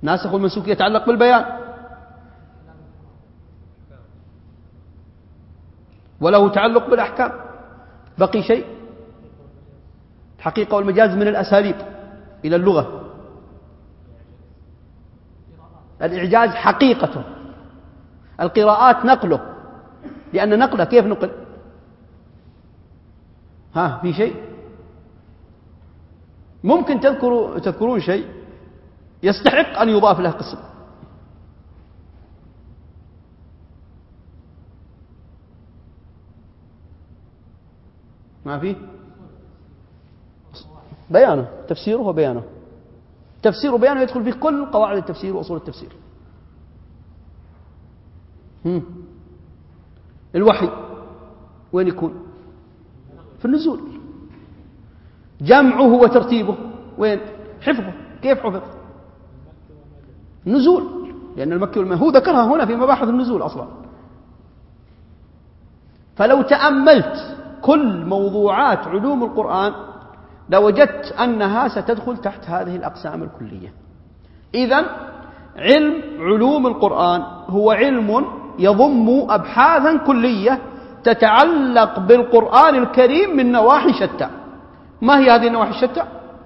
ناسخ والمنسوخ يتعلق بالبيان. وله تعلق بالأحكام. بقي شيء؟ الحقيقة والمجاز من الأساليب إلى اللغة. الإعجاز حقيقته القراءات نقله. لأن نقله كيف نقل؟ ها في شيء؟ ممكن تذكروا تذكرون شيء؟ يستحق أن يضاف له قسم. ما في؟ بيانه تفسيره وبيانه. تفسير وبيانه يدخل في كل قواعد التفسير وأصول التفسير. هم. الوحي وين يكون؟ في النزول. جمعه وترتيبه. وين؟ حفظه. كيف حفظ؟ نزول لأن المكي والمدني هو ذكرها هنا في مباحث النزول أصلا. فلو تأملت كل موضوعات علوم القرآن لوجدت أنها ستدخل تحت هذه الأقسام الكلية. إذا علم علوم القرآن هو علم يضم أبحاثا كلية تتعلق بالقرآن الكريم من نواحي شتى. ما هي هذه النواحي الشتى؟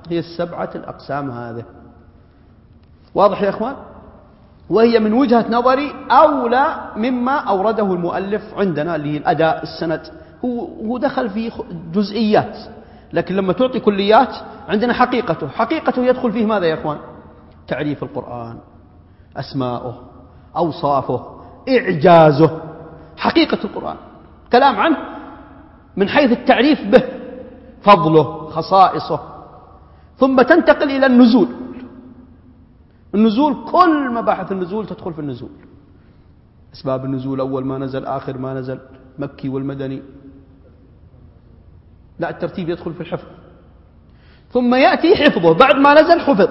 هي السبعة الأقسام هذه. واضح يا أخوان؟ وهي من وجهة نظري أولى مما أورده المؤلف عندنا للأداء السند. هو هو دخل في جزئيات. لكن لما تعطي كليات عندنا حقيقته. حقيقته يدخل فيه ماذا يا أخوان؟ تعريف القرآن أسماؤه أوصافه إعجازه. حقيقة القرآن. كلام عنه من حيث التعريف به فضله خصائصه. ثم تنتقل إلى النزول. النزول كل مباحث النزول تدخل في النزول. أسباب النزول أول ما نزل آخر ما نزل مكي والمدني. لا الترتيب يدخل في الحفظ. ثم يأتي حفظه. بعد ما نزل حفظ.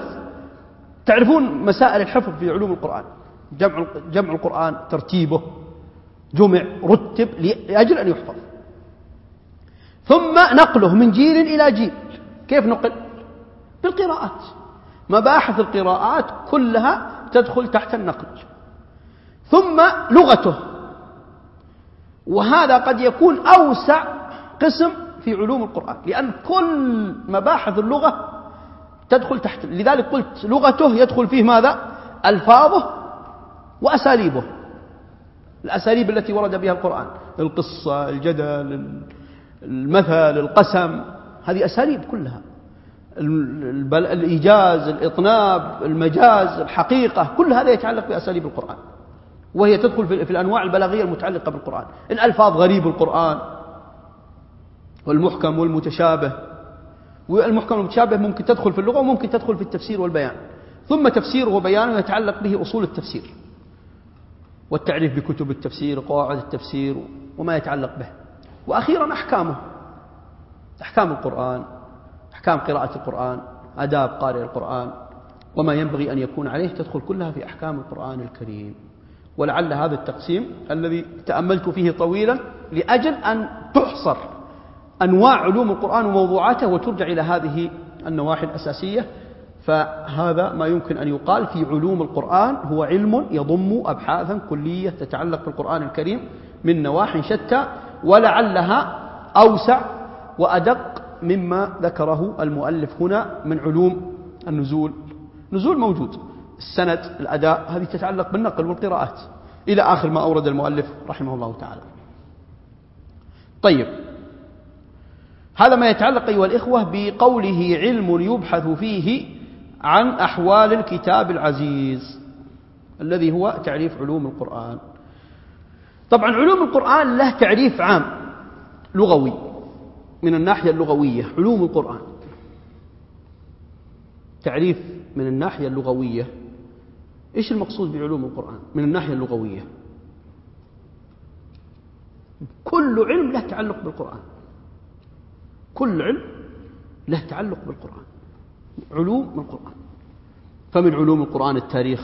تعرفون مسائل الحفظ في علوم القرآن؟ جمع جمع القرآن ترتيبه. جمع رتب لأجل أن يحفظ. ثم نقله من جيل إلى جيل. كيف نقل؟ بالقراءات. مباحث القراءات كلها تدخل تحت النقل. ثم لغته. وهذا قد يكون أوسع قسم في علوم القرآن لأن كل مباحث اللغة تدخل تحت لذلك قلت لغته يدخل فيه ماذا؟ ألفاظه وأساليبه. الأساليب التي ورد بها القرآن القصة الجدل المثل القسم هذه أساليب كلها. الإيجاز الإطناب المجاز الحقيقة كل هذا يتعلق بأساليب القرآن. وهي تدخل في الأنواع البلاغية المتعلقة بالقرآن. الألفاظ غريب القرآن. والمحكم والمتشابه. والمحكم والمتشابه ممكن تدخل في اللغة وممكن تدخل في التفسير والبيان. ثم تفسيره وبيانه يتعلق به أصول التفسير. والتعريف بكتب التفسير وقواعد التفسير وما يتعلق به. وأخيرا أحكامه. أحكام القرآن أحكام قراءة القرآن آداب قارئ القرآن. وما ينبغي أن يكون عليه تدخل كلها في أحكام القرآن الكريم. ولعل هذا التقسيم الذي تأملت فيه طويلا لأجل أن تحصر أنواع علوم القرآن وموضوعاته وترجع إلى هذه النواحي الأساسية. فهذا ما يمكن أن يقال في علوم القرآن هو علم يضم أبحاثا كلية تتعلق بالقرآن الكريم من نواح شتى ولعلها أوسع وأدق مما ذكره المؤلف هنا من علوم النزول. نزول موجود. السند الأداء هذه تتعلق بالنقل والقراءات. إلى آخر ما أورد المؤلف رحمه الله تعالى. طيب. هذا ما يتعلق أيها الإخوة بقوله علم يبحث فيه عن أحوال الكتاب العزيز الذي هو تعريف علوم القرآن. طبعا علوم القرآن له تعريف عام لغوي من الناحية اللغوية علوم القرآن. تعريف من الناحية اللغوية إيش المقصود بعلوم القرآن؟ من الناحية اللغوية. كل علم له تعلق بالقرآن. كل علم له تعلق بالقرآن. علوم من القرآن. فمن علوم القرآن التاريخ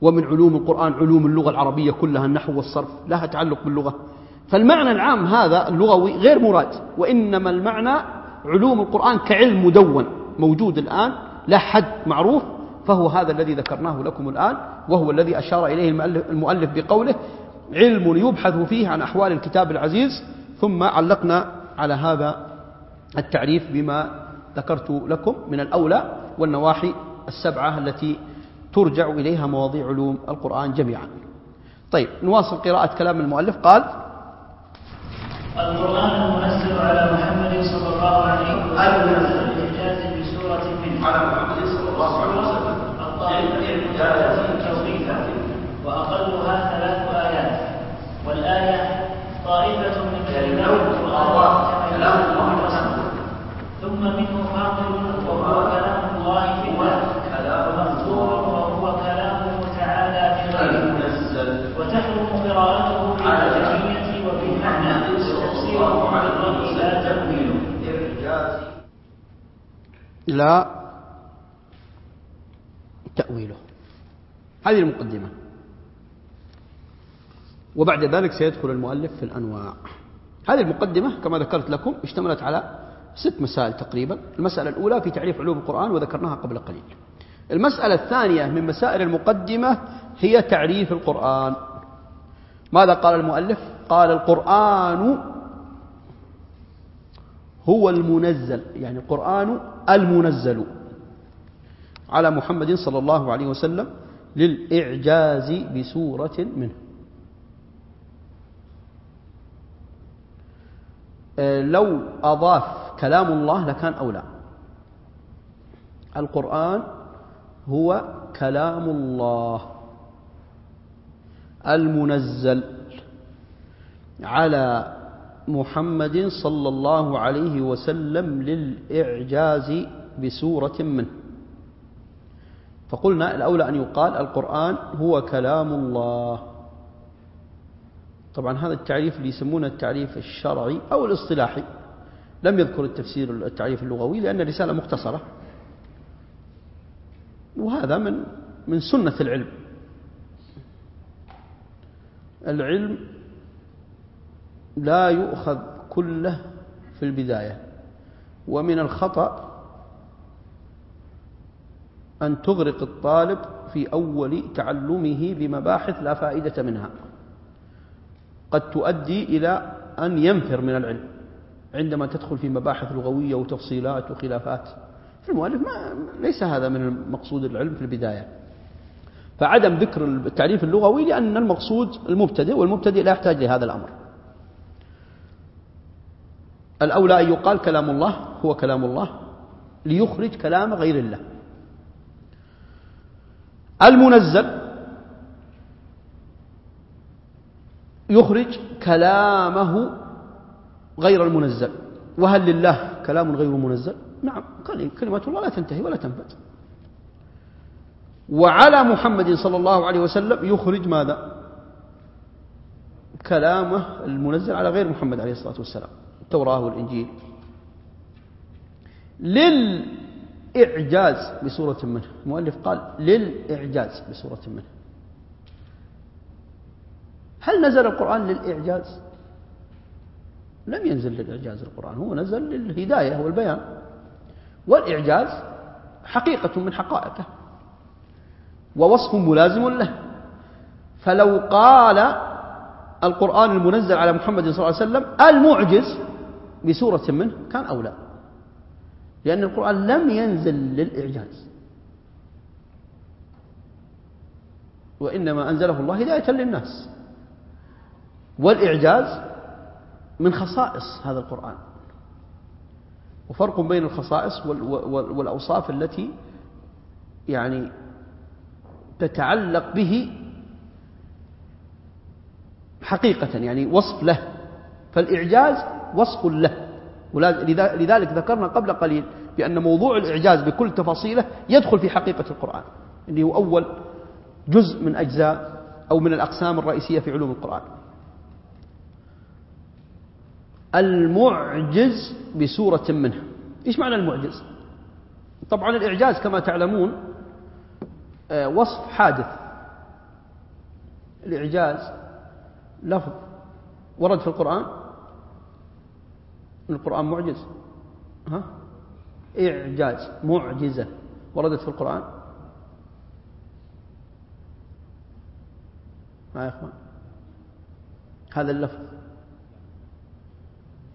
ومن علوم القرآن علوم اللغة العربية كلها النحو والصرف لها تعلق باللغة. فالمعنى العام هذا اللغوي غير مراد وإنما المعنى علوم القرآن كعلم مدون موجود الآن لا حد معروف فهو هذا الذي ذكرناه لكم الآن وهو الذي أشار إليه المؤلف بقوله علم يبحث فيه عن أحوال الكتاب العزيز ثم علقنا على هذا التعريف بما ذكرت لكم من الأولى والنواحي السبعة التي ترجع إليها مواضيع علوم القرآن جميعا طيب نواصل قراءة كلام المؤلف قال القرآن المنزل على محمد صلى الله عليه وسلم الإعجاز بسورة منه على محمد صلى الله عليه وسلم الطائفة توقيفا وأقلها ثلاث آيات والآية طائفة من كلمات القرآن ثم منه فاضل وهو كلام الله في الله ومنظور وهو كلامه تعالى بغيره وتحرم قراءته بالعجمية وبالمعنى وتفسيره بالرد لا تأويله لا تأويله. هذه المقدمة. وبعد ذلك سيدخل المؤلف في الأنواع. هذه المقدمة كما ذكرت لكم اشتملت على ست مسائل تقريبا. المسألة الأولى في تعريف علوم القرآن وذكرناها قبل قليل. المسألة الثانية من مسائل المقدمة هي تعريف القرآن. ماذا قال المؤلف؟ قال القرآن هو المنزل. يعني القرآن المنزل على محمد صلى الله عليه وسلم للإعجاز بسورة منه. لو أضاف كلام الله لكان أولى. القرآن هو كلام الله. المنزل على محمد صلى الله عليه وسلم للإعجاز بسورة منه. فقلنا الأولى أن يقال القرآن هو كلام الله. طبعا هذا التعريف اللي يسمونه التعريف الشرعي أو الاصطلاحي. لم يذكر التفسير التعريف اللغوي لأن الرسالة مختصرة. وهذا من من سنة العلم. العلم لا يؤخذ كله في البداية. ومن الخطأ أن تغرق الطالب في أول تعلمه بمباحث لا فائدة منها. قد تؤدي إلى أن ينفر من العلم عندما تدخل في مباحث لغوية وتفصيلات وخلافات. في المؤلف ما ليس هذا من مقصود العلم في البداية. فعدم ذكر التعريف اللغوي لأن المقصود المبتدئ والمبتدئ لا يحتاج لهذا الأمر. الأولى أن يقال كلام الله هو كلام الله ليخرج كلام غير الله. المنزل يخرج كلامه غير المنزل. وهل لله كلام غير منزل؟ نعم كلمة الله لا تنتهي ولا تنفذ وعلى محمد صلى الله عليه وسلم يخرج ماذا؟ كلامه المنزل على غير محمد عليه الصلاة والسلام. التوراة والإنجيل. للإعجاز بسورة منه. المؤلف قال للإعجاز بسورة منه. هل نزل القرآن للإعجاز؟ لم ينزل للإعجاز القرآن. هو نزل للهداية والبيان. والإعجاز حقيقة من حقائقه. ووصف ملازم له. فلو قال القرآن المنزل على محمد صلى الله عليه وسلم المعجز بسورة منه كان أولى لأن القرآن لم ينزل للإعجاز. وإنما أنزله الله هداية للناس. والإعجاز من خصائص هذا القرآن. وفرق بين الخصائص والأوصاف التي يعني تتعلق به حقيقة يعني وصف له. فالإعجاز وصف له. لذلك ذكرنا قبل قليل بأن موضوع الإعجاز بكل تفاصيله يدخل في حقيقة القرآن اللي هو أول جزء من أجزاء أو من الأقسام الرئيسية في علوم القرآن. المعجز بسورة منه إيش معنى المعجز؟ طبعا الإعجاز كما تعلمون آه، وصف حادث. الإعجاز لفظ ورد في القرآن القرآن معجز. ها؟ إعجاز معجزة. وردت في القرآن. ما يا إخوان. هذا اللفظ.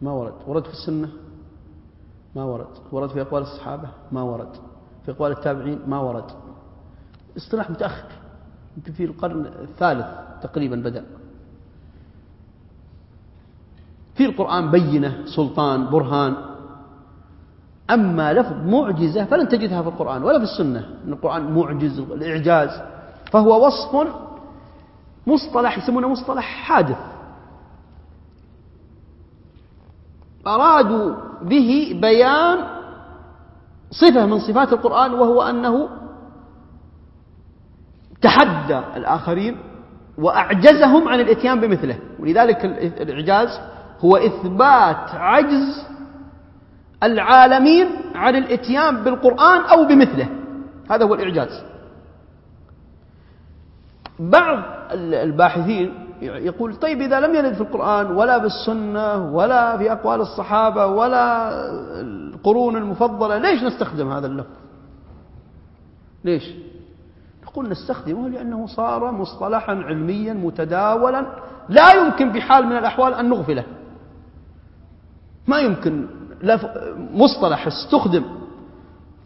ما ورد. ورد في السنة؟ ما ورد. ورد في أقوال الصحابة؟ ما ورد. في أقوال التابعين؟ ما ورد. اصطلاح متأخر. في القرن الثالث تقريبا بدأ. في القرآن بينة سلطان برهان. أما لفظ معجزة فلن تجدها في القرآن ولا في السنة. أن القرآن معجز الإعجاز. فهو وصف مصطلح يسمونه مصطلح حادث. أرادوا به بيان صفة من صفات القرآن وهو أنه تحدى الآخرين وأعجزهم عن الإتيان بمثله. ولذلك الإعجاز هو إثبات عجز العالمين عن الإتيان بالقرآن أو بمثله. هذا هو الإعجاز. بعض الباحثين يقول طيب إذا لم يرد في القرآن ولا بالسنة ولا في أقوال الصحابة ولا القرون المفضلة ليش نستخدم هذا اللفظ؟ ليش؟ نقول نستخدمه لأنه صار مصطلحا علميا متداولا لا يمكن بحال من الأحوال أن نغفله. ما يمكن مصطلح استخدم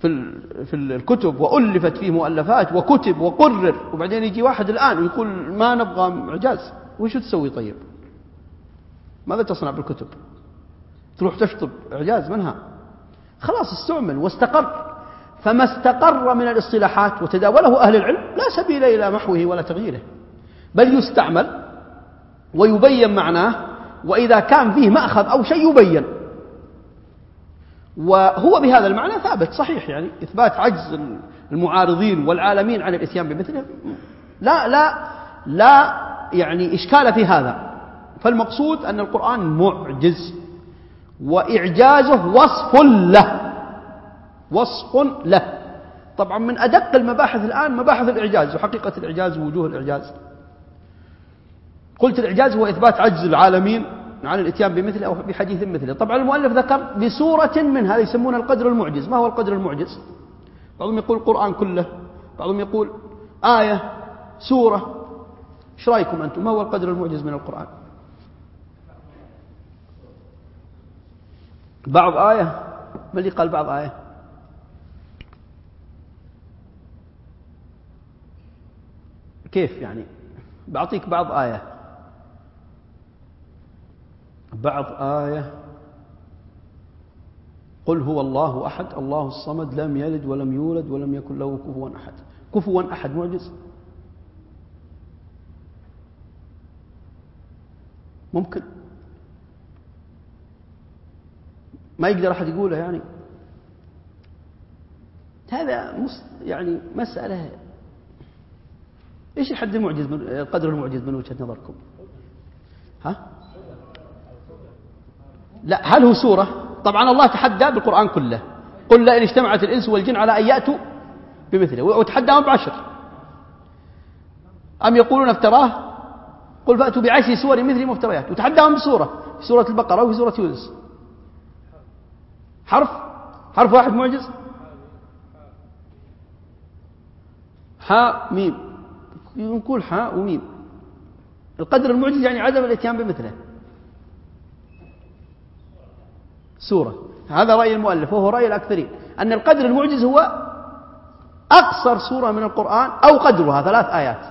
في في الكتب وألفت فيه مؤلفات وكتب وقرر. وبعدين يجي واحد الآن ويقول ما نبغى إعجاز. وش تسوي طيب؟ ماذا تصنع بالكتب؟ تروح تشطب إعجاز منها. خلاص استعمل واستقر. فما استقر من الاصطلاحات وتداوله أهل العلم لا سبيل إلى محوه ولا تغييره. بل يستعمل ويبين معناه وإذا كان فيه مأخذ أو شيء يبين. وهو بهذا المعنى ثابت صحيح يعني إثبات عجز المعارضين والعالمين عن الإتيان بمثله. لا لا لا يعني إشكال في هذا. فالمقصود أن القرآن معجز وإعجازه وصف له وصف له. طبعا من أدق المباحث الآن مباحث الإعجاز وحقيقة الإعجاز ووجوه الإعجاز. قلت الإعجاز هو إثبات عجز العالمين عن الإتيان بمثله أو بحديث مثله. طبعا المؤلف ذكر بسورة من هذا يسمونه القدر المعجز. ما هو القدر المعجز؟ بعضهم يقول القرآن كله بعضهم يقول آية سورة. إيش رأيكم أنتم؟ ما هو القدر المعجز من القرآن؟ بعض آية؟ ما اللي قال بعض آية؟ كيف يعني؟ بعطيك بعض آية. بعض آية قل هو الله أحد الله الصمد لم يلد ولم يولد ولم يكن له كفوا أحد. كفوا أحد معجز؟ ممكن. ما يقدر أحد يقوله يعني. هذا يعني مسألة. إيش الحد المعجز من القدر المعجز من وجهة نظركم؟ ها؟ لا هل هو سورة؟ طبعا الله تحدى بالقرآن كله. قل لئن اجتمعت الإنس والجن على أن يأتوا بمثله. وتحداهم بعشر. أم يقولون افتراه؟ قل فأتوا بعشر سور مثل مفتريات وتحداهم بسورة في سورة البقرة وفي سورة يونس. حرف؟ حرف واحد معجز؟ حاء ميم. نقول حاء وميم. القدر المعجز يعني عدم الإتيان بمثله. سورة. هذا رأي المؤلف وهو رأي الأكثرين. أن القدر المعجز هو أقصر سورة من القرآن أو قدرها ثلاث آيات.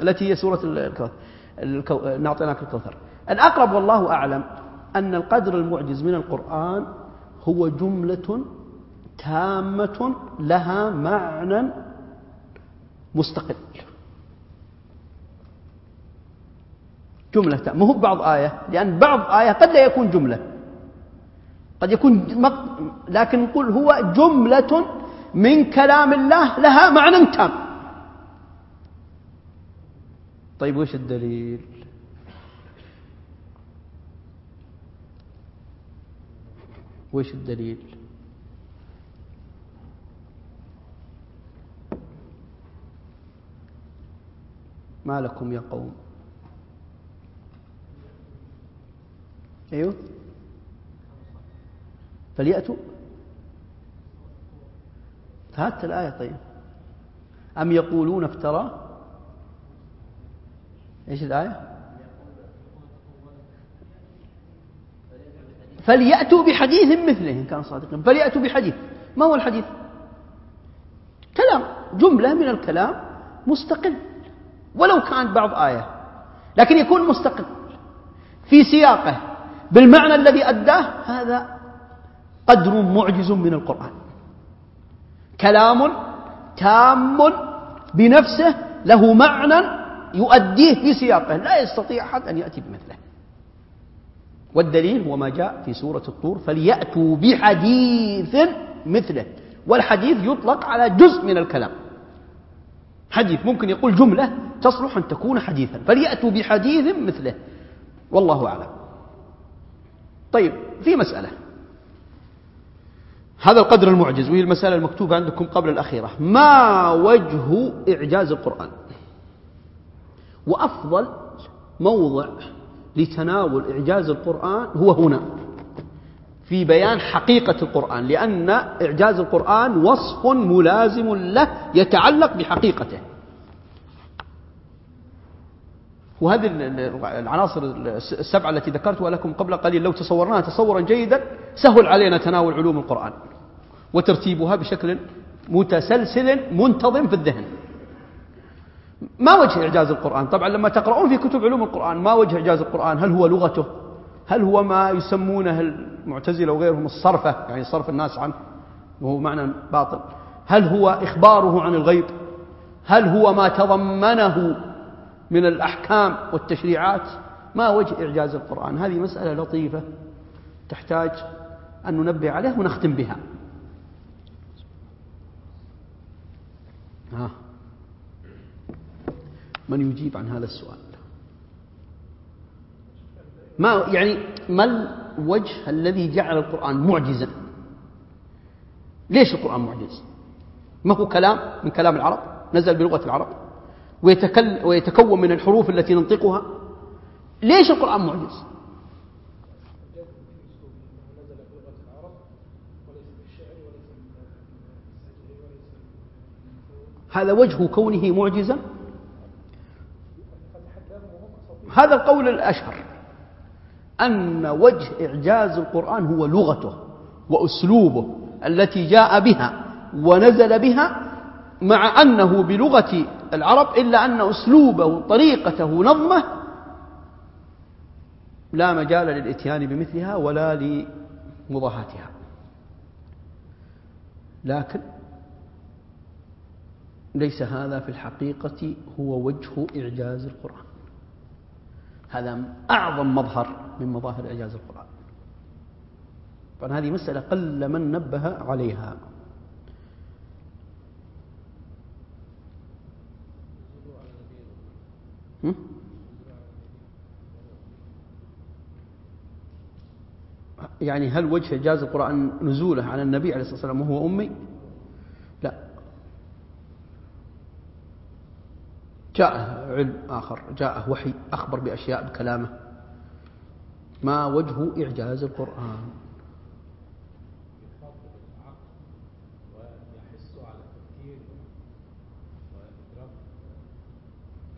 التي هي سورة الكوثر الكو... نعطيناك الكوثر. الأقرب والله أعلم أن القدر المعجز من القرآن هو جملة تامة لها معنى مستقل. جملة تامة مو بعض آية لأن بعض آية قد لا يكون جملة. قد يكون لكن نقول هو جملة من كلام الله لها معنى تام. طيب وش الدليل؟ وش الدليل؟ ما لكم يا قوم؟ أيوه. فليأتوا. هات الآية طيب. أم يقولون افترى؟ إيش الآية؟ فليأتوا بحديث مثله إن كانوا صادقين. فليأتوا بحديث. ما هو الحديث؟ كلام جملة من الكلام مستقل. ولو كان بعض آية لكن يكون مستقل. في سياقه بالمعنى الذي أداه هذا قدر معجز من القرآن. كلام تام بنفسه له معنى يؤديه في سياقه. لا يستطيع أحد أن يأتي بمثله. والدليل هو ما جاء في سورة الطور فليأتوا بحديث مثله. والحديث يطلق على جزء من الكلام. حديث ممكن يقول جملة تصلح أن تكون حديثا. فليأتوا بحديث مثله. والله أعلم. طيب في مسألة. هذا القدر المعجز وهي المسألة المكتوبة عندكم قبل الأخيرة. ما وجه إعجاز القرآن؟ وأفضل موضع لتناول إعجاز القرآن هو هنا في بيان حقيقة القرآن لأن إعجاز القرآن وصف ملازم له يتعلق بحقيقته. وهذه العناصر السبعة التي ذكرتها لكم قبل قليل لو تصورناها تصورا جيدا سهل علينا تناول علوم القرآن وترتيبها بشكل متسلسل منتظم في الذهن. ما وجه إعجاز القرآن؟ طبعا لما تقرؤون في كتب علوم القرآن ما وجه إعجاز القرآن؟ هل هو لغته؟ هل هو ما يسمونه المعتزلة وغيرهم الصرفة؟ يعني صرف الناس عنه وهو معنى باطل. هل هو إخباره عن الغيب؟ هل هو ما تضمنه من الأحكام والتشريعات ما وجه إعجاز القرآن. هذه مسألة لطيفة تحتاج أن ننبه عليها ونختم بها. ها. من يجيب عن هذا السؤال؟ ما يعني ما الوجه الذي جعل القرآن معجزا؟ ليش القرآن معجز؟ ما هو كلام من كلام العرب؟ نزل بلغة العرب. ويتكل ويتكون من الحروف التي ننطقها. ليش القرآن معجز؟ هذا وجه كونه معجزا؟ هذا القول الأشهر أن وجه إعجاز القرآن هو لغته وأسلوبه التي جاء بها ونزل بها مع أنه بلغة العرب إلا أن أسلوبه طريقته نظمه لا مجال للإتيان بمثلها ولا لمضاهاتها. لكن ليس هذا في الحقيقة هو وجه إعجاز القرآن. هذا أعظم مظهر من مظاهر إعجاز القرآن. فهذه مسألة قل من نبه عليها. يعني هل وجه إعجاز القرآن نزوله على النبي عليه الصلاة والسلام وهو أمي؟ لا. جاءه علم آخر جاءه وحي أخبر بأشياء بكلامه. ما وجه إعجاز القرآن؟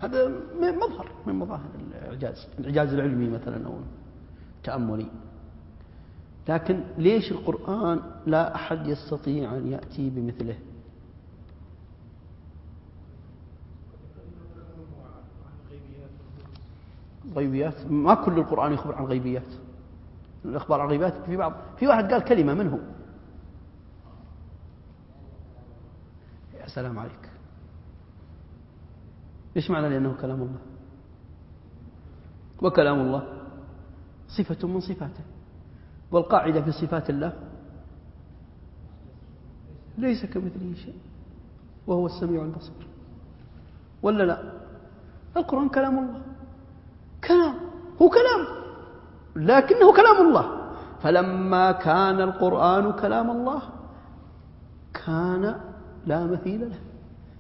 هذا مظهر من مظاهر الإعجاز الإعجاز العلمي مثلا أو التأملي. لكن ليش القرآن لا أحد يستطيع أن يأتي بمثله؟ غيبيات. ما كل القرآن يخبر عن غيبيات. الإخبار عن غيبيات في بعض في واحد قال كلمة منه يا سلام عليك. إيش معنى لأنه كلام الله؟ وكلام الله صفة من صفاته. والقاعدة في صفات الله ليس كمثله شيء وهو السميع البصير. ولا لا؟ القرآن كلام الله. كلام هو كلام لكنه كلام الله. فلما كان القرآن كلام الله كان لا مثيل له.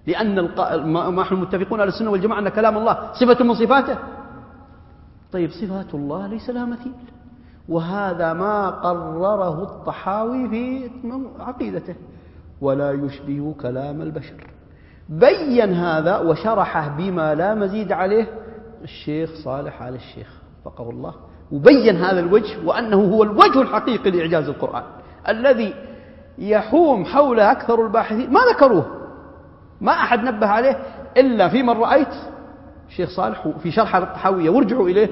لأن. ما نحن متفقون على السنة والجماعة أن كلام الله صفة من صفاته. طيب صفات الله ليس لها مثيل. وهذا ما قرره الطحاوي في عقيدته. ولا يشبه كلام البشر. بين هذا وشرحه بما لا مزيد عليه الشيخ صالح آل الشيخ وفقه الله. وبين هذا الوجه وأنه هو الوجه الحقيقي لإعجاز القرآن. الذي يحوم حول أكثر الباحثين. ما ذكروه. ما أحد نبه عليه إلا في من رأيت الشيخ صالح في شرح الطحاوية وارجعوا إليه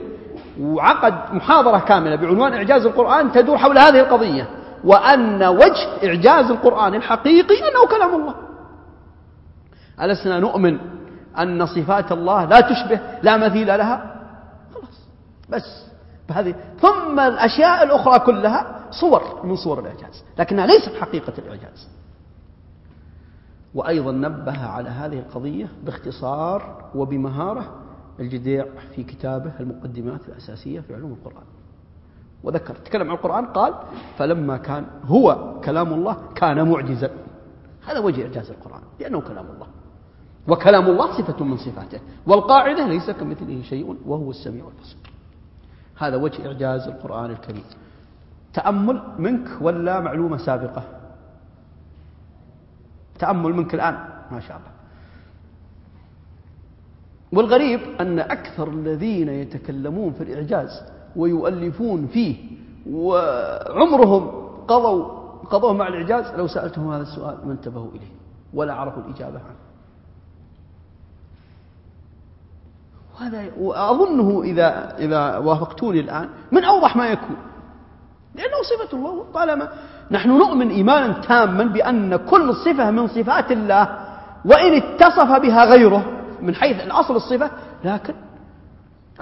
وعقد محاضرة كاملة بعنوان إعجاز القرآن تدور حول هذه القضية وأن وجه إعجاز القرآن الحقيقي أنه كلام الله. ألسنا نؤمن أن صفات الله لا تشبه لا مثيل لها؟ خلاص. بس بهذه. ثم الأشياء الأخرى كلها صور من صور الإعجاز لكنها ليست حقيقة الإعجاز. وأيضا نبه على هذه القضية باختصار وبمهارة الجديع في كتابه المقدمات الأساسية في علوم القرآن. وذكر تكلم عن القرآن قال فلما كان هو كلام الله كان معجزا. هذا وجه إعجاز القرآن لأنه كلام الله. وكلام الله صفة من صفاته والقاعدة ليس كمثله شيء وهو السميع البصير هذا وجه إعجاز القرآن الكريم. تأمل منك ولا معلومة سابقة؟ تأمل منك الآن. ما شاء الله. والغريب أن أكثر الذين يتكلمون في الإعجاز ويؤلفون فيه وعمرهم قضوا قضوه مع الإعجاز لو سألتهم هذا السؤال ما انتبهوا إليه ولا عرفوا الإجابة عنه. وهذا وأظنه إذا إذا وافقتوني الآن من أوضح ما يكون. لأنه صفة الله. طالما نحن نؤمن إيمانا تاما بأن كل صفة من صفات الله وإن اتصف بها غيره من حيث الأصل الصفة لكن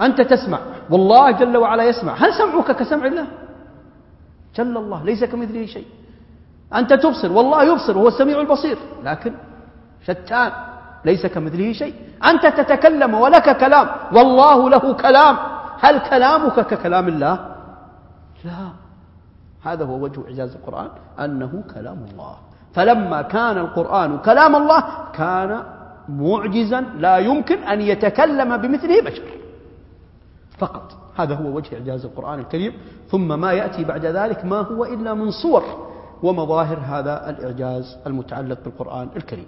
أنت تسمع والله جل وعلا يسمع. هل سمعك كسمع الله؟ جل الله ليس كمثله شيء. أنت تبصر والله يبصر وهو السميع البصير لكن شتان ليس كمثله شيء. أنت تتكلم ولك كلام والله له كلام. هل كلامك ككلام الله؟ لا. هذا هو وجه إعجاز القرآن أنه كلام الله. فلما كان القرآن كلام الله كان معجزا لا يمكن أن يتكلم بمثله بشر. فقط. هذا هو وجه إعجاز القرآن الكريم. ثم ما يأتي بعد ذلك ما هو إلا من صور ومظاهر هذا الإعجاز المتعلق بالقرآن الكريم.